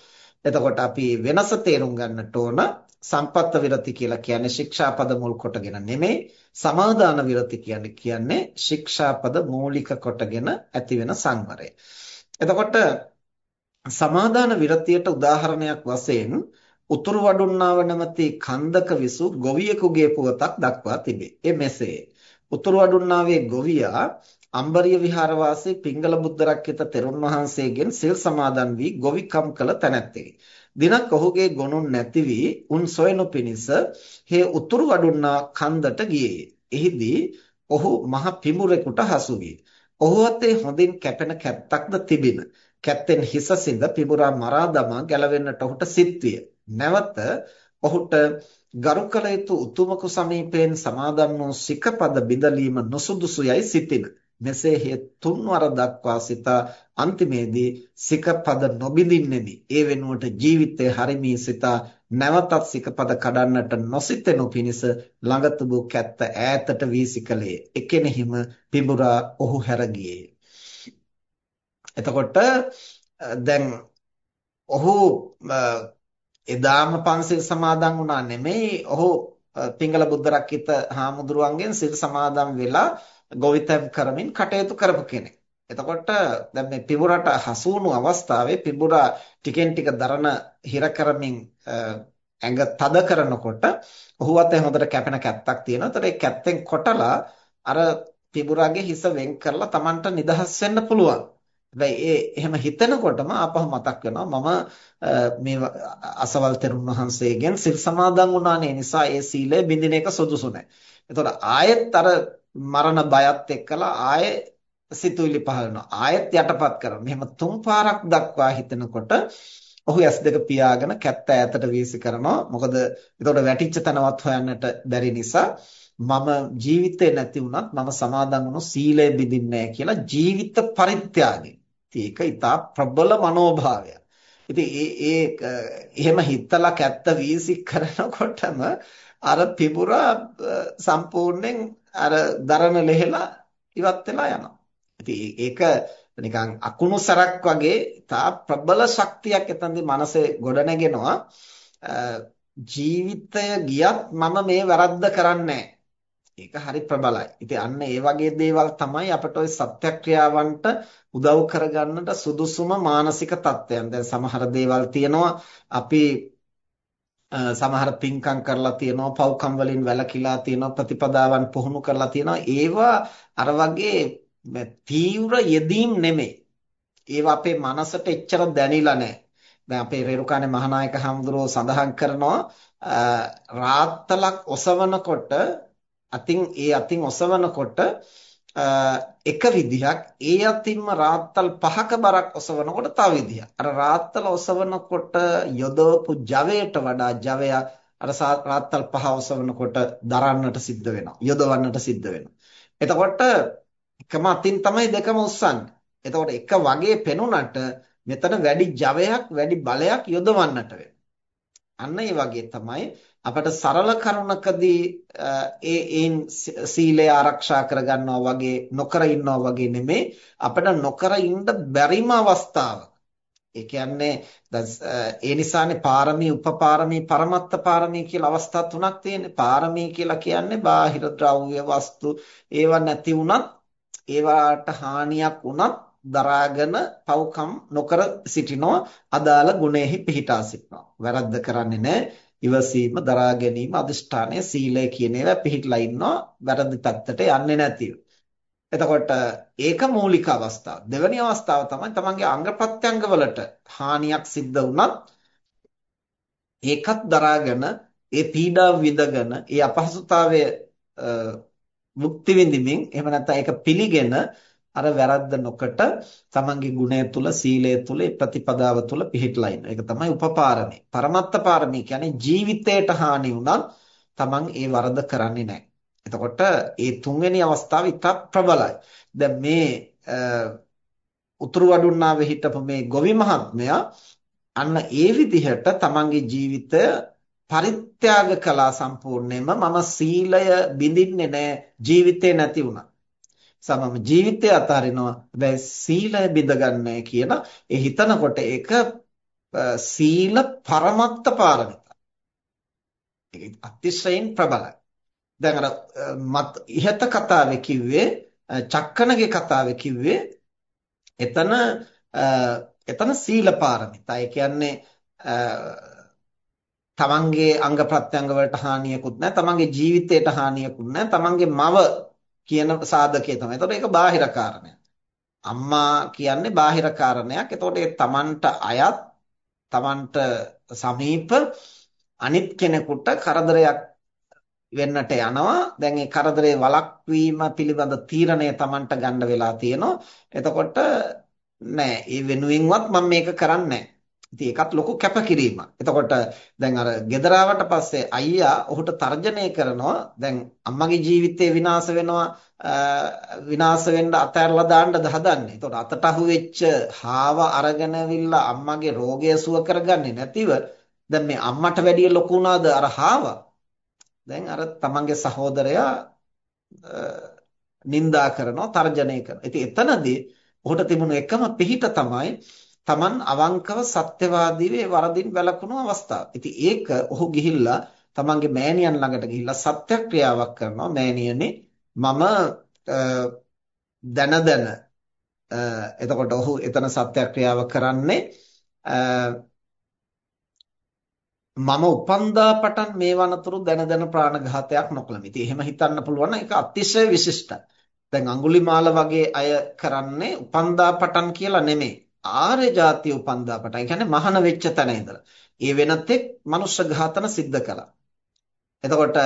එතකොට අපි වෙනස තේරුම් ගන්නට ඕන සම්පත්ත විරති කියලා කියන්නේ ශික්ෂාපද මුල් කොටගෙන නෙමෙයි සමාදාන විරති කියන්නේ කියන්නේ ශික්ෂාපද මූලික කොටගෙන ඇති වෙන සංවරය. එතකොට සමාදාන විරතියට උදාහරණයක් වශයෙන් උතුරු වඩුන්නාව නැමැති කන්දක විසු ගොවියෙකුගේ පුවතක් දක්වා තිබේ. ඒ මෙසේ උතුරු වඩුන්නාවේ ගොවියා අම්බරිය විහාරවාසී පිංගල බුද්ධ රක්කිත තෙරුන් වහන්සේගෙන් සිල් සමාදන් වී ගොවිකම් කළ තැනැත්තෙකි. දිනක් ඔහුගේ ගොනුන් නැති වී උන් සොයනු පිණිස හේ උතුරු වඩුන්නා කන්දට ගියේය. එහිදී ඔහු මහ පිඹුරෙකුට හසු විය. ඔහු අතේ හොඳින් කැපෙන කැත්තක්ද තිබින. කැත්තෙන් හිස සිඳ පිඹුරා මරා දමා ගැලවෙන්නට ඔහුට සිත් විය. නැවත ඔහුට ගරු කළ යුතු උතුමකු සමීපයෙන් සමාදන් වූ සිකපද බිඳලීම නුසුදුසුයයි සිතින. මෙසේ හේ තුන්වර දක්වා සිතා අන්තිමේදී සිකපද නොබිඳින්නෙමි. ඒ වෙනුවට ජීවිතය හරිමී සිතා නැවතත් සිකපද කඩන්නට නොසිතෙනු පිණිස ළඟ තිබූ කැත්ත ඈතට වීසිකලේ. එකෙනෙහිම පිඹුරා ඔහු හැර එතකොට දැන් ඔහු එදාම පන්සිල් සමාදන් වුණා නෙමෙයි ඔහු පිංගල බුද්ධ රක්කිත හාමුදුරුවන්ගෙන් සිල් සමාදන් වෙලා ගොවිතැන් කරමින් කටයුතු කරපු කෙනෙක්. එතකොට දැන් මේ පිඹුරට හසු වුණු අවස්ථාවේ පිඹුරා ටිකෙන් ටික දරන හිර කරමින් ඇඟ තද කරනකොට ඔහු අතේ හොඳට කැපෙන කැත්තක් තියෙනවා. ඒතර ඒ කැත්තෙන් කොටලා අර පිඹුරාගේ හිස වෙන් කරලා Tamanට නිදහස් වෙන්න පුළුවන්. හැබැයි ඒ එහෙම හිතනකොටම ආපහු මතක් වෙනවා මම මේ අසවල් තෙරුන් වහන්සේගෙන් සිල් සමාදන් වුණානේ නිසා ඒ සීලය බින්දින එක සුදුසු නැහැ. එතකොට ආයෙත් අර මරණ බයත් එක්කලා ආයෙ සිතුවිලි පහළ වෙනවා. ආයෙත් යටපත් කරනවා. මෙහෙම තුන් පාරක් දක්වා හිතනකොට ඔහු S2 පියාගෙන කැත්ත ඈතට වීසි කරනවා. මොකද එතකොට වැටිච්ච තැනවත් හොයන්නට බැරි නිසා මම ජීවිතේ නැති වුණත් මම සමාදන් වුණු සීලය බිඳින්නේ කියලා ජීවිත පරිත්‍යාගය. ඒක ඊටා ප්‍රබල මනෝභාවයක්. ඉතින් ඒ ඒ එහෙම හිතලා කැත්ත වීසි කරනකොටම අර පිබුරා සම්පූර්ණයෙන් අර දරන ලෙහෙලා ඉවත් වෙලා යනවා. ඉතින් ඒක නිකන් අකුණු සරක් වගේ තා ප්‍රබල ශක්තියක් එතනදී මනසේ ගොඩනගෙනවා. ජීවිතය ගියත් මම මේ වැරද්ද කරන්නේ ඒක හරි ප්‍රබලයි. ඉතින් අන්න ඒ වගේ දේවල් තමයි අපට ওই සත්‍යක්‍රියාවන්ට උදව් කරගන්නට සුදුසුම මානසික තත්ත්වයන්. දැන් සමහර දේවල් තියෙනවා අපි සමහර පින්කම් කරලා තියෙනවා පව්කම් වලින් වැළකීලා තියෙනවා ප්‍රතිපදාවන් පුහුණු කරලා තියෙනවා. ඒවා අර වගේ තීව්‍ර යෙදීම් නෙමෙයි. ඒවා අපේ මනසට එච්චර දැනිලා නැහැ. දැන් අපේ රේරුකානේ මහානායක හඳුරෝ සඳහන් කරනවා රාත්තලක් ඔසවනකොට අතින් ඒ අතින් ඔසවනකොට එක විදිහක් ඒ අතින්ම රාත්තල් පහක බරක් ඔසවනකොට තව විදිහක්. අර රාත්තල් ඔසවනකොට යොදවපු ජවයට වඩා ජවය අර රාත්තල් පහ ඔසවනකොට දරන්නට සිද්ධ වෙනවා. යොදවන්නට සිද්ධ වෙනවා. එතකොට එකම අතින් තමයි දෙකම උස්සන්නේ. එතකොට එක වගේ පෙනුනට මෙතන වැඩි ජවයක් වැඩි බලයක් යොදවන්නට වෙනවා. අන්න ඒ වගේ තමයි අපට සරල කරුණකදී ඒ ඒන් සීලය ආරක්ෂා කරගන්නවා වගේ නොකර ඉන්නවා වගේ නෙමෙයි අපිට නොකර ඉන්න බැරිම අවස්ථාවක්. ඒ කියන්නේ ඒ නිසානේ පාරමී උපපාරමී පරමත්ත පාරමී කියලා අවස්ථා තුනක් තියෙන්නේ. පාරමී කියලා කියන්නේ බාහිර ද්‍රව්‍ය වස්තු ඒවා නැති වුණත් ඒවාට හානියක් වුණත් දරාගෙන පව්කම් නොකර සිටිනවා අදාළ ගුණෙහි පිහිටා සිටිනවා. වැරද්ද කරන්නේ නැහැ. ඉවසීම, දරා ගැනීම, අදිෂ්ඨානය, සීලය කියන ඒවා පිළිట్లా ඉන්නවා වැරදි පැත්තට යන්නේ නැතිව. එතකොට ඒක මූලික අවස්ථාව. දෙවෙනි අවස්ථාව තමයි තමන්ගේ අංග ප්‍රත්‍යංග වලට හානියක් සිද්ධ වුණත් ඒකත් දරාගෙන ඒ පීඩාව විඳගෙන ඒ අපහසුතාවය මුක්ති විඳින්මින් එහෙම නැත්නම් ඒක පිළිගෙන අර වැරද්ද නොකට තමන්ගේ ගුණය තුල සීලය තුල ප්‍රතිපදාව තුල පිහිටලා ඉන්න. ඒක තමයි උපපාරමී. පරමත්ත පාරමී කියන්නේ ජීවිතයට හානි වුණත් තමන් ඒ වරද කරන්නේ නැහැ. එතකොට ඒ තුන්වෙනි අවස්ථාව ඉතා ප්‍රබලයි. දැන් මේ උතුරු වඩුන්නාවේ හිටපු මේ ගොවි මහත්මයා අන්න ඒ විදිහට තමන්ගේ ජීවිතය පරිත්‍යාග කළා සම්පූර්ණයෙන්ම මම සීලය බිඳින්නේ නැහැ ජීවිතේ නැති වුණා. සමම ජීවිතය අතාරිනවා. හැබැයි සීලය බිඳගන්නේ කියලා ඒ හිතනකොට ඒක සීල පරමත්ත පාරමිතා. ඒක අතිශයින් ප්‍රබලයි. දැන් අර මත් ඉහත කතාවේ කිව්වේ චක්කනගේ කතාවේ කිව්වේ එතන එතන සීල පාරමිතා. ඒ කියන්නේ තමන්ගේ අංග ප්‍රත්‍යංග වලට හානියකුත් නැහැ තමන්ගේ ජීවිතයට හානියකුත් නැහැ තමන්ගේ මව කියන සාධකය තමයි. එතකොට ඒක බාහිර කාරණයක්. අම්මා කියන්නේ බාහිර කාරණයක්. එතකොට ඒ තමන්ට අයත් තමන්ට සමීප අනිත් කෙනෙකුට කරදරයක් වෙන්නට යනවා. දැන් ඒ කරදරේ වළක්වීම පිළිබඳ තීරණය තමන්ට ගන්න වෙලා තියෙනවා. එතකොට නෑ, ඒ වෙනුවෙන්වත් මම මේක කරන්නේ නෑ. ඉතින් ඒකත් ලොකු කැපකිරීමක්. එතකොට දැන් අර ගෙදරාවට පස්සේ අයියා ඔහුට තර්ජනය කරනවා. දැන් අම්මගේ ජීවිතේ විනාශ වෙනවා විනාශ වෙන්න අතහැරලා දාන්නද හදන්නේ. එතකොට අතට අහුවෙච්ච හාව අරගෙන අවිල්ලා අම්මගේ රෝගය සුව කරගන්නේ නැතිව දැන් මේ අම්මට වැඩිය ලොකු වුණාද අර හාව? දැන් අර තමන්ගේ සහෝදරයා නිඳා කරනවා, තර්ජනය කරනවා. ඉතින් එතනදී ඔහුට තිබුණු එකම පිහිට තමයි Taman අවංකව සත්‍යවාදීව ඒ වරදින් වැළකුණු අවස්ථාව. ඉතින් ඒක ඔහු ගිහිල්ලා තමන්ගේ මෑණියන් ළඟට ගිහිල්ලා සත්‍යක්‍රියාවක් කරනවා මෑණියනේ මම දන දන එතකොට ඔහු එතන සත්‍යක්‍රියාව කරන්නේ මම උපන්දා පටන් මේ වනතුරු දන දන ප්‍රාණඝාතයක් නොකළමි. ඉතින් එහෙම හිතන්න පුළුවන් නම් ඒක අතිශය විශිෂ්ටයි. දැන් අඟුලිමාල වගේ අය කරන්නේ උපන්දා පටන් කියලා නෙමෙයි. ආර්ය જાතිය උපන්දා පටන්. ඒ කියන්නේ මහාන වෙච්ච තැන ඉඳලා. ඒ වෙනතෙක් මනුෂ්‍ය ඝාතන සිද්ධ කළා. එතකොට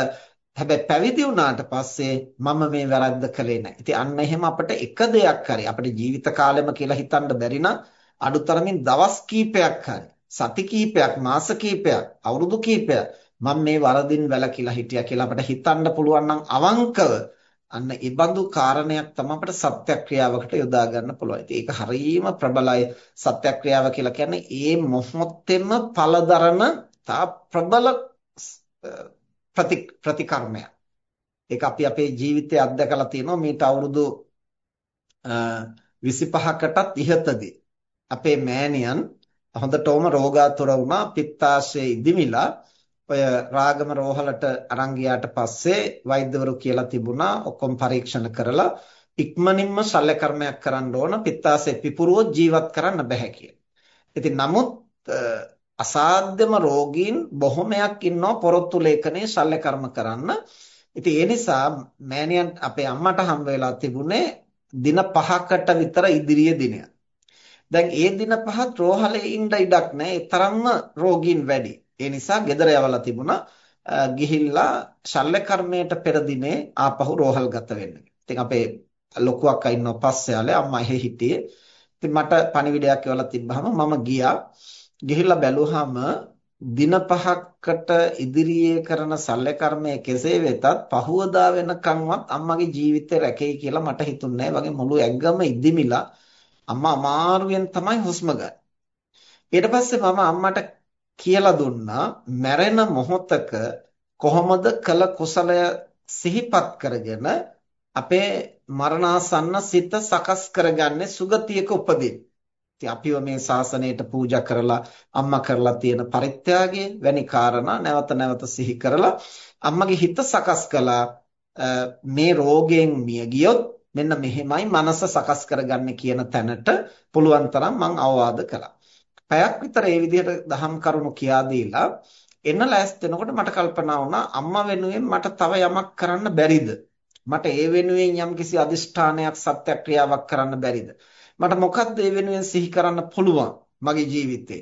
හැබැයි පැවිදි වුණාට පස්සේ මම මේ වැරද්ද කළේ නැහැ. ඉතින් අන්න එහෙම අපිට එක දෙයක් හරි අපේ ජීවිත කාලෙම කියලා හිතන්න බැරි නම් අඩුතරමින් දවස් කීපයක් හරි සති කීපයක් මාස කීපයක් අවුරුදු කීපයක් මම මේ වරදින් වැළකීලා හිටියා කියලා අපිට හිතන්න පුළුවන් නම් අවංකව අන්න ඒ බඳු කාරණයක් තමයි අපිට සත්‍යක්‍රියාවකට යොදා ගන්න පුළුවන්. ඉතින් ඒක හරීම ප්‍රබලයි සත්‍යක්‍රියාව කියලා කියන්නේ ඒ මොහොතේම පළදරන තා ප්‍රබල ප්‍රතිකර්මයක්. ඒක අපි අපේ ජීවිතයේ අත්දකලා තියෙනවා මේට අවුරුදු 25කටත් ඉහතදී අපේ මෑණියන් හොඳටම රෝගාතුර වුණා පිත්තාශය ඉදිමිලා ඔය රාගම රෝහලට අරන් ගියාට පස්සේ වෛද්‍යවරු කියලා තිබුණා ඔක්කොම පරීක්ෂණ කරලා ඉක්මනින්ම ශල්‍ය කර්මයක් කරන්න ඕන පිත්තාශය පිපුරුවොත් ජීවත් කරන්න බෑ කියලා. ඉතින් නමුත් අසාධ්‍යම රෝගීන් බොහොමයක් ඉන්නවා පොරොත්තු ලේඛනයේ ශල්‍ය කර්ම කරන්න. ඉතින් ඒ නිසා මෑණියන් අපේ අම්මට හම්බ වෙලා තිබුණේ දින 5කට විතර ඉදිරියේ දිනයක්. දැන් ඒ දින පහත් රෝහලේ ඉන්න ඉඩක් නැහැ. ඒ තරම්ම රෝගීන් වැඩි. ඒ නිසා ගෙදර යවලා තිබුණා. ගිහිල්ලා ශල්‍ය කර්මයට පෙර දිනේ ආපහු රෝහල්ගත වෙන්න. ඉතින් අපේ ලොකු අක්කා ඉන්නව පස්සේ ආලේ අම්මා එහෙ හිටියේ. ඉතින් මට පණිවිඩයක් එවලා තිබ්බහම මම ගියා. ගිහිල්ලා බැලුවාම දින පහකට ඉදිරියේ කරන ශල්‍ය කර්මය කෙසේ වෙතත් පහුවදා වෙනකන්වත් අම්මගේ ජීවිතේ රැකෙයි කියලා මට හිතුන්නේ නැහැ. වගේ මුළු ඇඟම ඉදිමිලා අම්මා අමාරුවෙන් තමයි හුස්ම ගන්නේ. ඊට පස්සේ මම අම්මට කියලා දුන්නා මැරෙන මොහොතක කොහොමද කළ කුසලය සිහිපත් කරගෙන අපේ මරණාසන්න සිත සකස් කරගන්නේ සුගතියක උපදින්න. ඉතින් අපිව මේ ශාසනයට පූජා කරලා අම්මා කරලා තියෙන පරිත්‍යාගය වැනි කාරණා නැවත නැවත සිහි කරලා අම්මගේ හිත සකස් කළා මේ රෝගයෙන් මිය ගියොත් මෙන්න මෙහෙමයි මනස සකස් කරගන්නේ කියන තැනට පුළුවන් තරම් මම අවවාද කළා. පැයක් විතර ඒ විදිහට දහම් කරුණු කියා දීලා එන්න ලෑස්ති වෙනකොට මට කල්පනා වුණා අම්මා වෙනුවෙන් මට තව යමක් කරන්න බැරිද? මට ඒ වෙනුවෙන් යම්කිසි අදිෂ්ඨානයක් සත්‍යක්‍රියාවක් කරන්න බැරිද? මට මොකක්ද ඒ වෙනුවෙන් සිහි කරන්න පුළුවන් මගේ ජීවිතේ?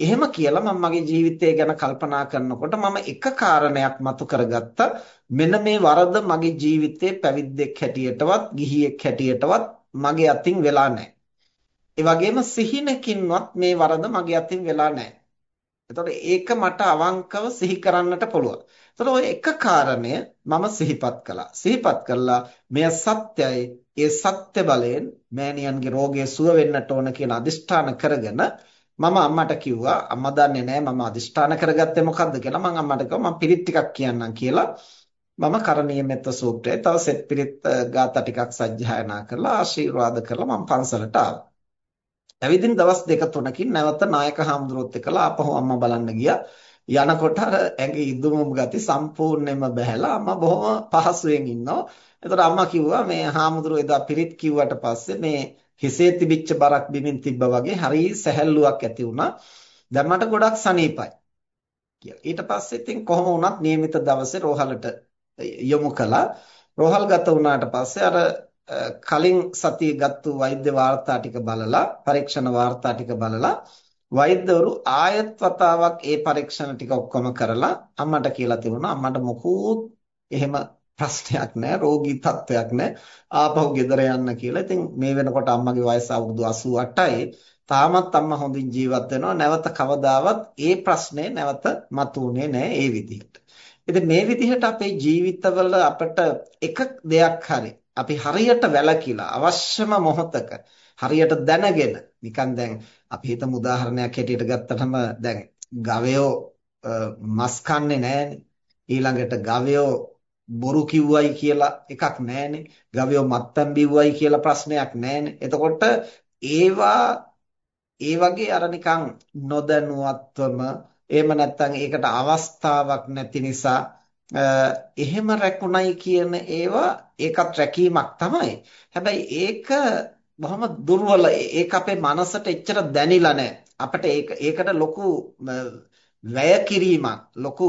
එහෙම කියලා මම මගේ ජීවිතය ගැන කල්පනා කරනකොට මම එක කාරණයක් මතු කරගත්තා මෙන්න මේ වරද මගේ ජීවිතේ පැවිද්දෙක් හැටියටවත් ගිහියෙක් හැටියටවත් මගේ අතින් වෙලා නැහැ. ඒ වගේම සිහිනකින්වත් මේ වරද මගේ අතින් වෙලා නැහැ. එතකොට ඒක මට අවංකව සිහි කරන්නට පුළුවන්. එතකොට ওই එක කාරණය මම සිහිපත් කළා. සිහිපත් කළා මෙය සත්‍යයි. ඒ සත්‍ය බලයෙන් මෑණියන්ගේ රෝගය සුව වෙන්නට ඕන කියන අදිෂ්ඨාන කරගෙන මම අම්මට කිව්වා අම්මා දන්නේ නැහැ මම අදිෂ්ඨාන කරගත්තේ මොකද්ද කියලා මම අම්මට කිව්වා මම පිරිත් ටිකක් කියන්නම් කියලා මම කරණීය මෙත්ත සූත්‍රය තව සෙත් පිරිත් ගාථා ටිකක් සජ්ජායනා කරලා ආශිර්වාද කරලා මම පන්සලට ආවා. ඇවිදින් දවස් දෙක තුනකින් නැවත නායක හාමුදුරුවොත් එක්කලා ආපහු අම්මා බලන්න ගියා. යනකොට අර ඇඟේ ඉදුමුම් ගති සම්පූර්ණයෙන්ම බැහැලා අම්මා බොහොම පහසුවෙන් ඉන්නවා. එතකොට අම්මා කිව්වා මේ හාමුදුරුවෝ එදා පිරිත් කිව්වට පස්සේ මේ හිසේ තිබිච්ච බරක් බිමින් තිබ්බා වගේ හරි සැහැල්ලුවක් ඇති වුණා. දැන් මට ගොඩක් සනීපයි. කියලා. ඊට පස්සේ ඉතින් කොහොම වුණත් નિયમિત දවසේ රෝහලට යොමු කළා. රෝහල් ගත වුණාට පස්සේ අර කලින් සතිය ගත්තු වෛද්‍ය වාර්තා ටික බලලා පරීක්ෂණ වාර්තා ටික බලලා වෛද්‍යවරු ආයත් වතාවක් ඒ පරීක්ෂණ ටික ඔක්කොම කරලා අම්මට කියලා තිබුණා අම්මට මොකුත් එහෙම ප්‍රශ්නයක් නැහැ රෝගී තත්ත්වයක් නැහැ ආපහු ගෙදර යන්න කියලා. ඉතින් මේ වෙනකොට අම්මගේ වයස අවුරුදු 88යි. තාමත් අම්මා හොඳින් ජීවත් වෙනවා. නැවත කවදාවත් ඒ ප්‍රශ්නේ නැවත මතුවුනේ නැහැ ඒ විදිහට. ඉතින් මේ විදිහට අපේ ජීවිතවල අපිට එක දෙයක් හරි අපි හරියට වැළකීලා අවශ්‍යම මොහොතක හරියට දැනගෙන නිකන් දැන් අපි හිතමු උදාහරණයක් හැටියට ගත්තටම දැන් ගවයෝ මස් කන්නේ නැහනේ. ඊළඟට ගවයෝ බොරු කිව්වයි කියලා එකක් නැහනේ. ගවයෝ මත්තම් බිව්වයි කියලා ප්‍රශ්නයක් නැහනේ. එතකොට ඒවා ඒ වගේ අර නිකන් නොදැනුවත්වම එහෙම නැත්නම් ඒකට අවස්ථාවක් නැති නිසා එහෙම රැකුණයි කියන ඒවා ඒකත් රැකීමක් තමයි. හැබැයි ඒක බොහොම දුර්වල ඒක අපේ මනසට එච්චර දැනිලා නැහැ. අපිට ඒක ඒකට ලොකු වැය කිරීමක් ලොකු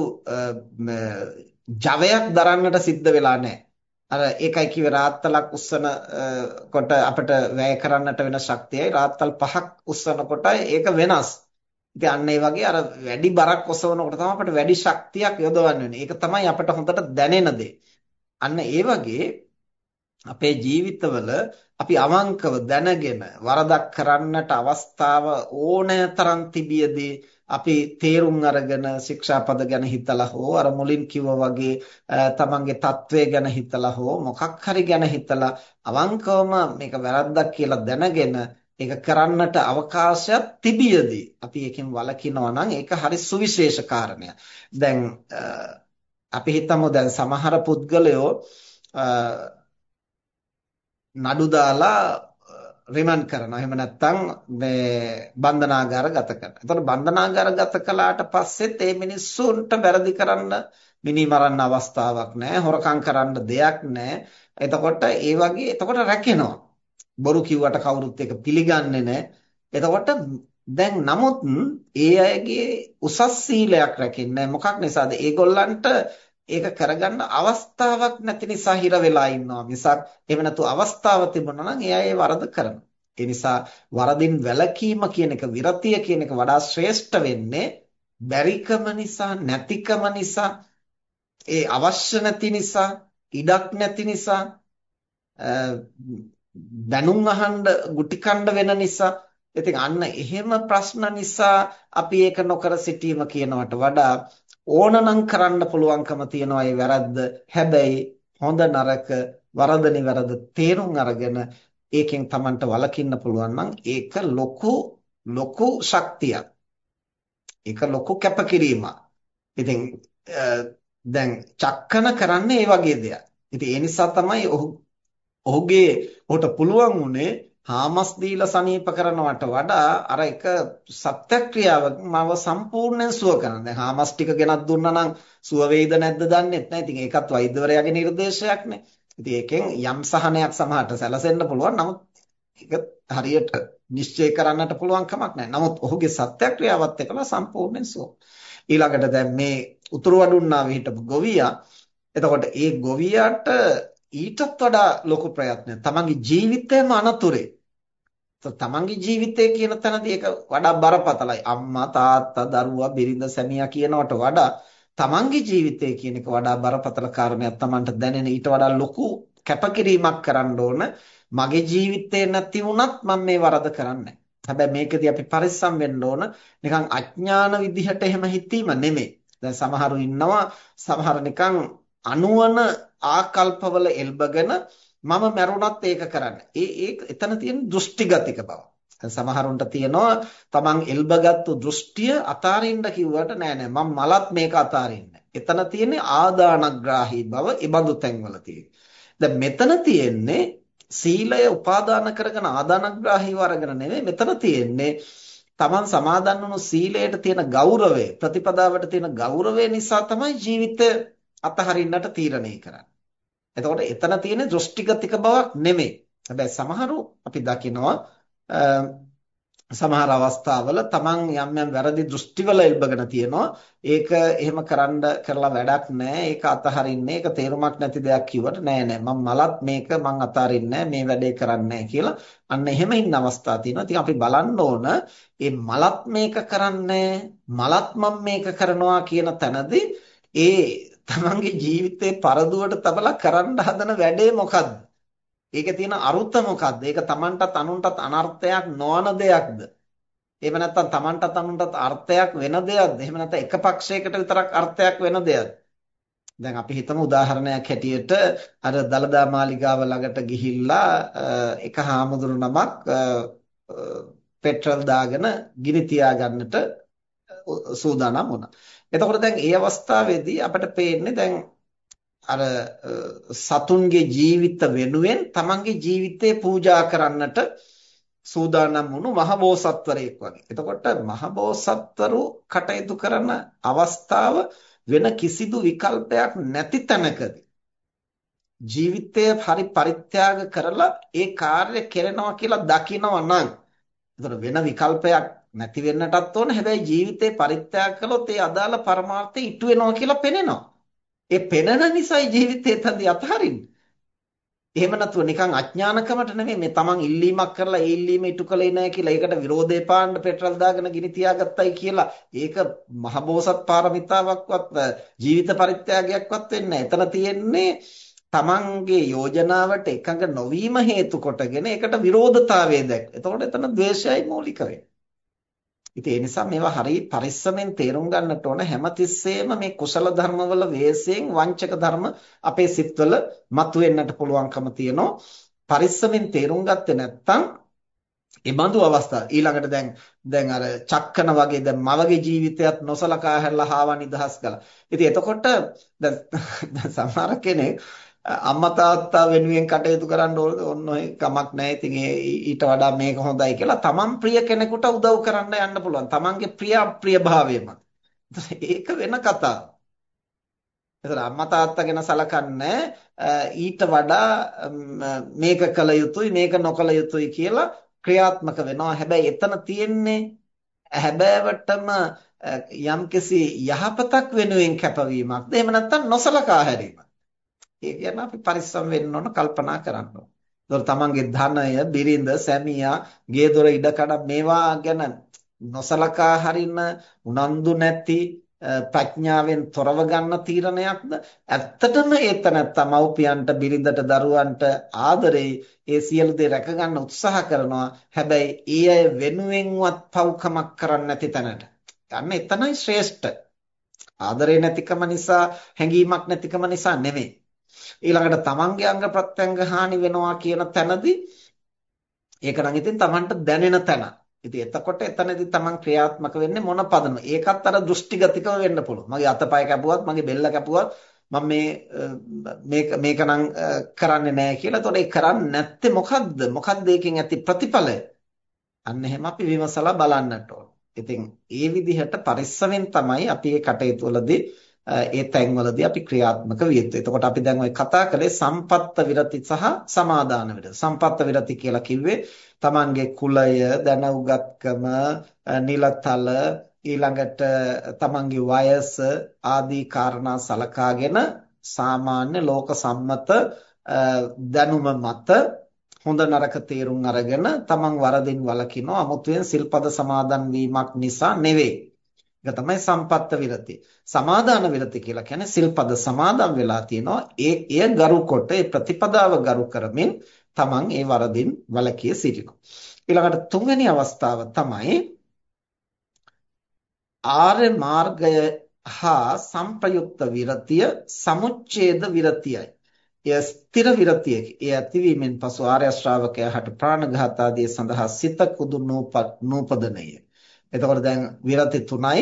ජවයක් දරන්නට සිද්ධ වෙලා නැහැ. අර ඒකයි කිව්වේ රාත්තලක් උස්සන කොට අපිට වැය කරන්නට වෙන ශක්තියයි රාත්තල් පහක් උස්සන කොටයි ඒක වෙනස්. ඉතින් අන්න ඒ වගේ අර වැඩි බරක් ඔසවනකොට තමයි අපිට වැඩි ශක්තියක් යොදවන්න වෙන්නේ. ඒක තමයි අපිට හොඳට දැනෙන දේ. අන්න ඒ වගේ අපේ ජීවිතවල අපි අවංකව දැනගෙන වරදක් කරන්නට අවස්ථාව ඕනෑතරම් තිබියදී අපි තේරුම් අරගෙන ශික්ෂාපද ගැන හිතලා හෝ අර මුලින් කිව්වා වගේ තමන්ගේ తත්වය ගැන හිතලා හෝ මොකක් හරි ගැන හිතලා අවංකවම මේක වැරද්දක් කියලා දැනගෙන ඒක කරන්නට අවකාශයක් තිබියදී අපි එකෙන් වළකිනවා නම් ඒක හරි සුවිශේෂ කාරණයක්. දැන් අපි හිතමු දැන් සමහර පුද්ගලයෝ නඩු දාලා රිමන්ඩ් කරනවා. එහෙම නැත්නම් මේ බන්ධනාගාර ගත කරනවා. එතකොට බන්ධනාගාර ගත කළාට පස්සෙත් මේ මිනිස්සුන්ට වැරදි කරන්න මිනි මරන්න අවස්ථාවක් නැහැ. හොරකම් කරන්න දෙයක් නැහැ. එතකොට ඒ වගේ එතකොට රැකෙනවා. බොරු කිව්වට කවුරුත් ඒක පිළිගන්නේ නැහැ. එතකොට දැන් නමුත් ඒ අයගේ උසස් සීලයක් රැකෙන්නේ මොකක් නිසාද? ඒගොල්ලන්ට ඒක කරගන්න අවස්ථාවක් නැති නිසා හිර වෙලා ඉන්නවා මිසක් එහෙම නැතු අවස්ථාව තිබුණා නම් ඒ අය වරද කරනවා. ඒ නිසා වරදින් වැළකීම කියන එක විරතිය කියන එක වඩා ශ්‍රේෂ්ඨ වෙන්නේ බැරිකම නිසා නැතිකම නිසා ඒ අවශ්‍ය නැති නිසා ඉඩක් නැති නිසා දැනුම් අහන්න ගුටි කණ්ඩ වෙන නිසා. ඉතින් අන්න එහෙම ප්‍රශ්න නිසා අපි ඒක නොකර සිටීම කියනවට වඩා ඕනනම් කරන්න පුළුවන්කම තියනවා ඒ වැරද්ද. හැබැයි හොඳ නරක වරද නිවැරද තේරුම් අරගෙන ඒකෙන් Tamanට වළකින්න පුළුවන් නම් ඒක ලොකු ලොකු ශක්තියක්. ඒක ලොකු කැපකිරීමක්. ඉතින් දැන් චක්කන කරන්නේ ඒ වගේ දෙයක්. ඉතින් ඒ නිසා තමයි ඔහු ඔහුගේ ඔහුට පුළුවන් වුණේ හාමස් දීලා සනීප කරනවට වඩා අර එක සත්‍යක්‍රියාවක් මව සම්පූර්ණයෙන් සුව කරන. දැන් හාමස් ටික ගෙනත් දුන්නා නම් සුව වේද නැද්ද දන්නේ නැහැ. ඉතින් ඒකත් වෛද්‍යවරයාගේ නිර්දේශයක්නේ. ඉතින් ඒකෙන් යම් සහනයක් සමහරට සැලසෙන්න පුළුවන්. නමුත් ඒක හරියට නිශ්චය කරන්නට පුළුවන් කමක් නැහැ. නමුත් ඔහුගේ සත්‍යක්‍රියාවත් එක්කලා සම්පූර්ණයෙන් සුව. ඊළඟට දැන් මේ උතුරු වඩුන්නාවේ හිටපු ගොවියා එතකොට ඒ ගොවියාට ඊටත් වඩා ලොකු ප්‍රයත්නයක්. තමන්ගේ ජීවිතයම අනතුරේ. තමන්ගේ ජීවිතය කියන තැනදී ඒක වඩා බරපතලයි. අම්මා තාත්තා දරුවා බිරිඳ සැමියා කියනවට වඩා තමන්ගේ ජීවිතය කියන එක වඩා බරපතල කාරණයක් තමන්ට දැනෙන ඊට වඩා ලොකු කැපකිරීමක් කරන්න ඕන. මගේ ජීවිතේ නැති වුණත් මම මේ වරද කරන්නේ හැබැයි මේකදී අපි පරිස්සම් වෙන්න ඕන. නිකන් අඥාන විදිහට එහෙම හිතීම නෙමෙයි. දැන් සමහරු ඉන්නවා. සමහර නිකන් අනුවන ආකල්පවල එල්බගෙන මම මැරුණත් ඒක කරන්න. ඒ ඒ එතන තියෙන දෘෂ්ටිගතික බව. සමහරුන්ට තියෙනවා තමන් එල්බගත්තු දෘෂ්ටිය අතාරින්න කිව්වට නෑ නෑ මම මලත් මේක අතාරින්නේ එතන තියෙන්නේ ආදානග්‍රාහී බව ඉබඳු තැන්වල තියෙන්නේ. දැන් මෙතන තියෙන්නේ සීලය උපාදාන කරගෙන ආදානග්‍රාහීව අරගෙන නෙමෙයි මෙතන තියෙන්නේ තමන් සමාදන් වුණු සීලයට තියෙන ගෞරවය ප්‍රතිපදාවට තියෙන ගෞරවය නිසා තමයි ජීවිතය අතහරින්නට තීරණය කරන්නේ. එතකොට එතන තියෙන දෘෂ්ටිගතික බවක් නෙමෙයි. හැබැයි සමහරු අපි දකිනවා සමහර අවස්ථාවල තමන් යම් යම් වැරදි දෘෂ්ටිවල ඉල්බගෙන තියෙනවා. ඒක එහෙම කරන්න කරලා වැඩක් නැහැ ඒක අතහරින්නේ ඒක තේරුමක් නැති දෙයක් කිව්වට නෑ නෑ. මම මලත් මේක මං අතාරින්නේ මේ වැඩේ කරන්නේ කියලා අන්න එහෙම ඉන්න අවස්ථා තියෙනවා. ඉතින් අපි බලන්න ඕන මේ මලත් මේක කරන්නේ මලත් මම මේක කරනවා කියන තැනදී ඒ තමන්ගේ ජීවිතේ පරදුවට තබලා කරන්න හදන වැඩේ මොකද්ද ඒකේ තියෙන අරුත මොකද්ද? ඒක Tamanටත් අනුන්ටත් අනර්ථයක් නොවන දෙයක්ද? එහෙම නැත්නම් Tamanටත් අනුන්ටත් අර්ථයක් වෙන දෙයක්ද? එහෙම නැත්නම් එක පක්ෂයකට විතරක් අර්ථයක් වෙන දෙයක්ද? දැන් අපි හිතමු උදාහරණයක් හැටියට අර දලදා මාලිගාව ළඟට ගිහිල්ලා එක හාමුදුරු නමක් පෙට්‍රල් දාගෙන ගිනි තියාගන්නට සූදානම් වුණා. එතකොට දැන් මේ අවස්ථාවේදී අපිට පේන්නේ දැන් අර සතුන්ගේ ජීවිත වෙනුවෙන් තමන්ගේ ජීවිතේ පූජා කරන්නට සූදානම් වුණු මහබෝසත්වරයෙක් වගේ. එතකොට මහබෝසත්වරු කටයුතු කරන අවස්ථාව වෙන කිසිදු විකල්පයක් නැති තැනකදී ජීවිතය හරි පරිත්‍යාග කරලා ඒ කාර්ය කෙරෙනවා කියලා දකිනවා නම් එතකොට වෙන විකල්පයක් නැති වෙන්නටත් ඕන හැබැයි ජීවිතේ පරිත්‍යාග කළොත් ඒ අදාළ පරමාර්ථය ඉටු වෙනවා කියලා පෙනෙනවා. ඒ පෙනෙන නිසයි ජීවිතේ තන්දි අතහරින්නේ. එහෙම නැතුව නිකන් අඥානකමට නෙමෙයි මේ තමන් ඉල්ලීමක් කරලා ඒ ඉල්ලීම ඉටු කළේ නැහැ කියලා ඒකට විරෝධේ පාන්න පෙට්‍රල් දාගෙන ගිනි තියාගත්තයි කියලා ඒක මහබෝසත් පාරමිතාවක්වත් ජීවිත පරිත්‍යාගයක්වත් වෙන්නේ නැහැ. එතන තියෙන්නේ තමන්ගේ යෝජනාවට එකඟ නොවීම හේතු කොටගෙන ඒකට විරෝධතාවය දැක්. එතකොට එතන ද්වේෂයයි මූලික වෙන්නේ. ඉතින් ඒ නිසා මේවා හරි පරිස්සමෙන් තේරුම් ගන්නට ඕන හැමතිස්සෙම මේ කුසල ධර්මවල වේසයෙන් වංචක ධර්ම අපේ සිත්වල මතුවෙන්නට පුළුවන්කම තියෙනවා. පරිස්සමෙන් තේරුම් ගත්තේ නැත්නම් ඒ බඳු අවස්ථා ඊළඟට දැන් දැන් අර චක්කන වගේ දැන් මවගේ ජීවිතයත් නොසලකා හැරලා හාවා නිදහස් කළා. ඉතින් එතකොට දැන් සමහර කෙනෙක් අම්මා තාත්තා වෙනුවෙන් කටයුතු කරන්න ඕන ඔය කමක් නැහැ. ඉතින් ඊට වඩා මේක හොඳයි කියලා තමන් ප්‍රිය කෙනෙකුට උදව් කරන්න යන්න පුළුවන්. තමන්ගේ ප්‍රිය අප්‍රියභාවය මත. ඒක වෙන කතාවක්. එතන අම්මා තාත්තා ගැන සලකන්නේ ඊට වඩා මේක කළ යුතුයි මේක නොකළ යුතුයි කියලා ක්‍රියාත්මක වෙනවා. හැබැයි එතන තියෙන්නේ හැබෑවටම යම්කිසි යහපතක් වෙනුවෙන් කැපවීමක්ද එහෙම නැත්නම් නොසලකා හැරීමක්. ඒ කියන්නේ අපි පරිස්සම් වෙන්න ඕන කල්පනා කරන්න ඕන. ඒතකොට තමන්ගේ ධනය, බිරිඳ, සැමියා, ගේ දොර ඉඩකඩ මේවා ගැන නොසලකා හරින උනන්දු නැති ප්‍රඥාවෙන් තොරව ගන්න තීරණයක්ද? ඇත්තටම ඒතනත්ත මව්පියන්ට බිරිඳට දරුවන්ට ආදරේ ඒ සියලු දේ රැක ගන්න උත්සාහ කරනවා. හැබැයි ඒ අය වෙනුවෙන්වත් පව්කමක් කරන්නේ නැති තැනට. යන්න එතනයි ශ්‍රේෂ්ඨ. ආදරේ නැතිකම නිසා හැඟීමක් නැතිකම නිසා නෙමෙයි. ඊළඟට තමන්ගේ අංග ප්‍රත්‍යංග හානි වෙනවා කියන තැනදී ඒක නම් ඉතින් තමන්ට දැනෙන තැන. ඉතින් එතකොට එතනදී තමන් ක්‍රියාත්මක වෙන්නේ මොන පදම? ඒකත් අර දෘෂ්ටිගතිකව වෙන්න පුළුවන්. මගේ අතපය කැපුවත්, මගේ බෙල්ල කැපුවත් මම මේ මේක මේක නම් කරන්නේ නැහැ කියලා. එතකොට ඒ කරන්නේ නැත්තේ මොකද්ද? මොකද්ද ඒකෙන් ඇති ප්‍රතිඵලය? අන්න එහෙම අපි විමසලා බලන්නට ඕන. ඉතින් ඒ විදිහට පරිස්සමෙන් තමයි අපි මේ කටයුතු වලදී ඒ තැන්වලදී අපි ක්‍රියාත්මක විය යුතුයි. එතකොට අපි දැන් ওই කතා කළේ සම්පත්ත විරති සහ සමාදාන විරති. සම්පත්ත විරති කියලා කිව්වේ Tamange කුලය, දැන උගත්කම, නිලතල ඊළඟට Tamange වයස ආදී කාරණා සලකාගෙන සාමාන්‍ය ලෝක සම්මත දැනුම මත හොඳ නරක තේරුම් අරගෙන තමන් වරදින් වළකිනවා අමුතුවෙන් සිල්පද සමාදන් වීමක් නිසා නෙවෙයි ඒක තමයි සම්පත්ත විරති. සමාදාන විරති කියලා කියන්නේ සිල්පද සමාදන් වෙලා තියෙනවා. ඒ එය ගරු කොට ඒ ප්‍රතිපදාව ගරු කරමින් තමන් ඒ වරදින් වළකී සිටිනවා. ඊළඟට තුන්වෙනි අවස්ථාව තමයි ආර්ය මාර්ගය හා සංප්‍රයුක්ත විරතිය සමුච්ඡේද විරතියයි. එය ස්ථිර විරතියකි. ඒ ඇතිවීමෙන් පසු ආර්ය ශ්‍රාවකයා හට ප්‍රාණඝාත ආදී සඳහා සිත කුදු නූපදනය. එතකොට දැන් විරති තුනයි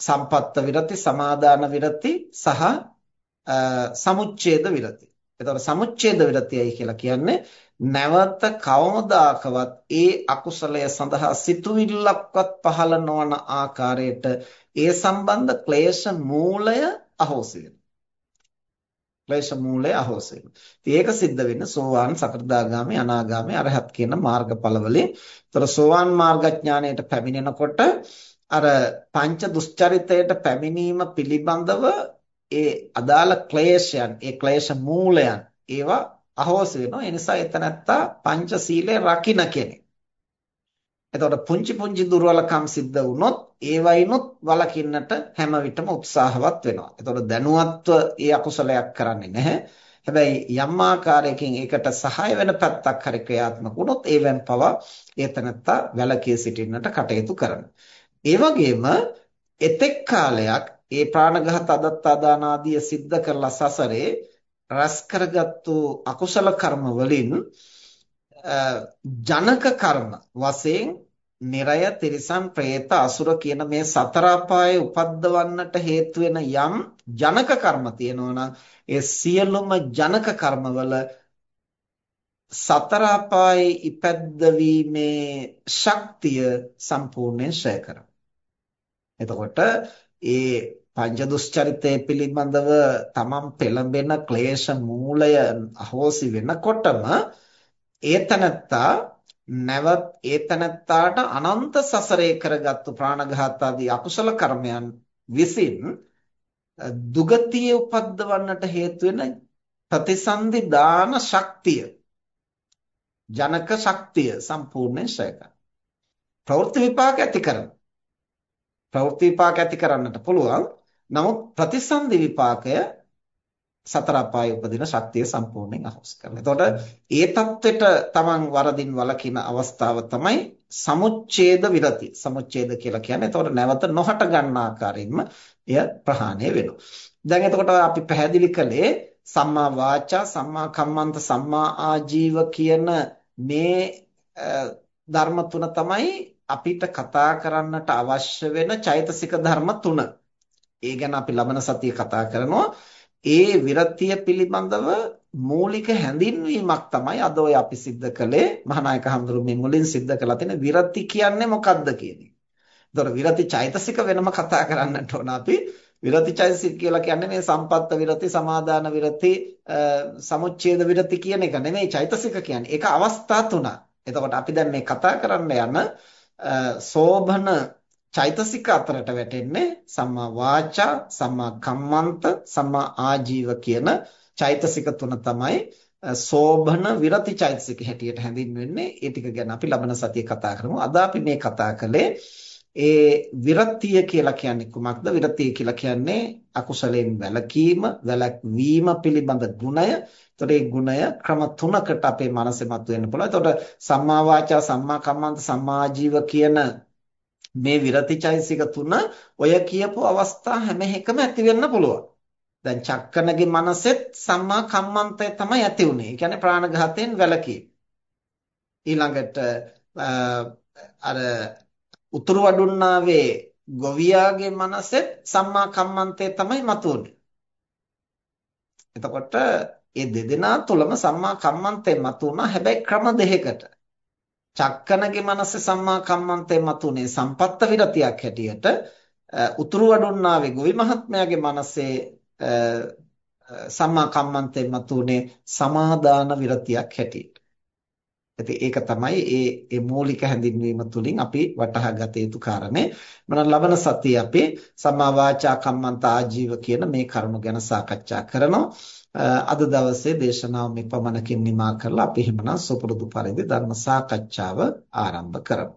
සම්පත්ත විරති, සමාදාන විරති සහ සමුච්ඡේද විරති. එතකොට සමුච්ඡේද විරතියයි කියලා කියන්නේ නැවත කවමදාකවත් ඒ අකුසලය සඳහා සිතුවිල්ලක්වත් පහළ නොවන ආකාරයට ඒ සම්බන්ධ ක්ලේශ මූලය අහෝසි වෙනවා. ක්ලේශ මූලය අහෝසි වෙනවා. ඒක සිද්ධ වෙන්නේ සෝවාන්, සකෘදාගාමි, අනාගාමි, අරහත් කියන මාර්ගඵලවලින්. ඒතර සෝවාන් මාර්ගඥාණයට පැමිණෙනකොට අර පංච දුස්චරිතයට පැමිණීම පිළිබඳව ඒ අදාළ ක්ලේශයන්, ඒ ක්ලේශ මූලයන් ඒවා අහෝසි වෙනවා. ඒ නිසා එතනත්තා පංචශීලය රකින්න කෙනෙක්. එතකොට පුංචි පුංචි දුර්වලකම් සිද්ධ වුණොත් ඒවයිනොත් වළකින්නට හැම විටම උත්සාහවත් වෙනවා. එතකොට දැනුවත්ව ඒ අකුසලයක් කරන්නේ නැහැ. හැබැයි යම් ආකාරයකින් ඒකට සහාය වෙන පැත්තක් හරි ක්‍රියාත්මක වුණොත් ඒවෙන් පවා ඒතනත්තා වැළකී සිටින්නට කටයුතු කරනවා. ඒ වගේම එතෙක් කාලයක් ඒ ප්‍රාණඝාත අදත්තා දාන ආදිය සිද්ධ කරලා සසරේ රැස් කරගත්තු අකුසල කර්ම වලින් ජනක කර්ම වශයෙන් නිරය තිරිසන් പ്രേත අසුර කියන මේ සතර අපායේ උපද්දවන්නට හේතු වෙන යම් ජනක කර්ම තියෙනවා ඒ සියලුම ජනක කර්මවල සතර අපායේ ඉපැද්දවීමේ ශක්තිය සම්පූර්ණයෙන් ඡය කරනවා. එතකොට ඒ පංච දුස්චරිතය පිළිබඳව තමන් පෙළඹෙන ක්ලේශ මූලය අහෝසි වෙනකොටම ඒතනත්තා නැවත් ඒතනත්තාට අනන්ත සසරේ කරගත්තු ප්‍රාණඝාත ආදී අකුසල කර්මයන් විසින් දුගතිය උපද්දවන්නට හේතු වෙන ප්‍රතිසන්දි දාන ශක්තිය ජනක ශක්තිය සම්පූර්ණයෙන් ඡය කරනවා. ප්‍රවෘත්ති විපාක ඇති කරනවා. ප්‍රවෘත්ති විපාක ඇති කරන්නට පුළුවන්. නමුත් ප්‍රතිසන්දි විපාකය සතර අපායේ උපදින ශක්තිය සම්පූර්ණයෙන් අහෝස් කරනවා. එතකොට ඒ தത്വෙට තමන් වරදින් වළකින අවස්ථාව තමයි සමුච්ඡේද විරති. සමුච්ඡේද කියලා කියන්නේ එතකොට නැවත නොහට ගන්න ආකාරයෙන්ම එය ප්‍රහාණය වෙනවා. දැන් එතකොට අපි පැහැදිලි කළේ සම්මා වාචා, සම්මා කම්මන්ත, සම්මා ආජීව කියන මේ ධර්ම තුන තමයි අපිට කතා කරන්නට අවශ්‍ය වෙන චෛතසික ධර්ම තුන. ඒ ගැන අපි ලබන සතියේ කතා කරනවා. ඒ විරතිය පිළිබඳව මූලික හැඳින්වීමක් තමයි අද ඔය අපි සිද්ධ කළේ මහානායක හඳුරු මේ මුලින් සිද්ධ කළා තියෙන විරති කියන්නේ මොකක්ද කියන එක. ඒතොර විරති චෛතසික වෙනම කතා කරන්නට ඕන අපි. විරති චෛතසික කියලා කියන්නේ මේ සම්පත්ත විරති, සමාදාන විරති, සමුච්ඡේද විරති කියන එක නෙමෙයි චෛතසික කියන්නේ. ඒක අවස්ථා තුනක්. එතකොට අපි දැන් මේ කතා කරන්න යන සෝභන චෛතසික අතරට වැටෙන්නේ සම්මා වාචා, සම්මා කම්මන්ත, සම්මා ආජීව කියන චෛතසික තුන තමයි සෝභන විරති චෛතසික හැටියට හැඳින්වෙන්නේ. ඒ ටික ගැන අපි ලබන සතියේ කතා කරමු. අද අපි මේ කතා කළේ ඒ විරතිය කියලා කියන්නේ කුමක්ද? විරතිය කියලා කියන්නේ අකුසලයෙන් වැළකීම, වැළැක්වීම පිළිබඳ ගුණය. එතකොට මේ ගුණය ක්‍රම තුනකට අපේ මනසේ මතුවෙන්න පුළුවන්. එතකොට සම්මා වාචා, සම්මා කම්මන්ත, සම්මා ආජීව කියන මේ විරතිචෛසික තුන ඔය කියපු අවස්ථා හැම එකම ඇති වෙන්න පුළුවන්. දැන් චක්කනගේ මනසෙත් සම්මා කම්මන්තය තමයි ඇති උනේ. ඒ කියන්නේ ප්‍රාණඝාතයෙන් වැළකීම. ඊළඟට අර උතුරු වඩුන්නාවේ ගොවියාගේ මනසෙත් සම්මා කම්මන්තය තමයි මතුවන්නේ. එතකොට මේ දෙදෙනා තුලම සම්මා කම්මන්තය මතුවුණා හැබැයි ක්‍රම දෙකකට. චක්කනගේ මනසේ සම්මා කම්මන්තේ මතුනේ සම්පත්ත විරතියක් හැටියට උතුරු වඩුන්නාවේ ගොවි මහත්මයාගේ මනසේ සම්මා කම්මන්තේ මතුනේ සමාදාන විරතියක් හැටියට. ඉතින් ඒක තමයි ඒ ඒ මූලික හැඳින්වීම තුලින් අපි වටහා ගත යුතු කාරණේ. මම ලබන සතියේ අපි සම්මා වාචා කම්මන්ත ආජීව කියන මේ කරුණු ගැන සාකච්ඡා කරනවා. අද දවසේ දේශනාව මේ පමණකින් නිමා කරලා අපි එහෙමනම් සුපුරුදු පරිදි ධර්ම සාකච්ඡාව ආරම්භ කරමු.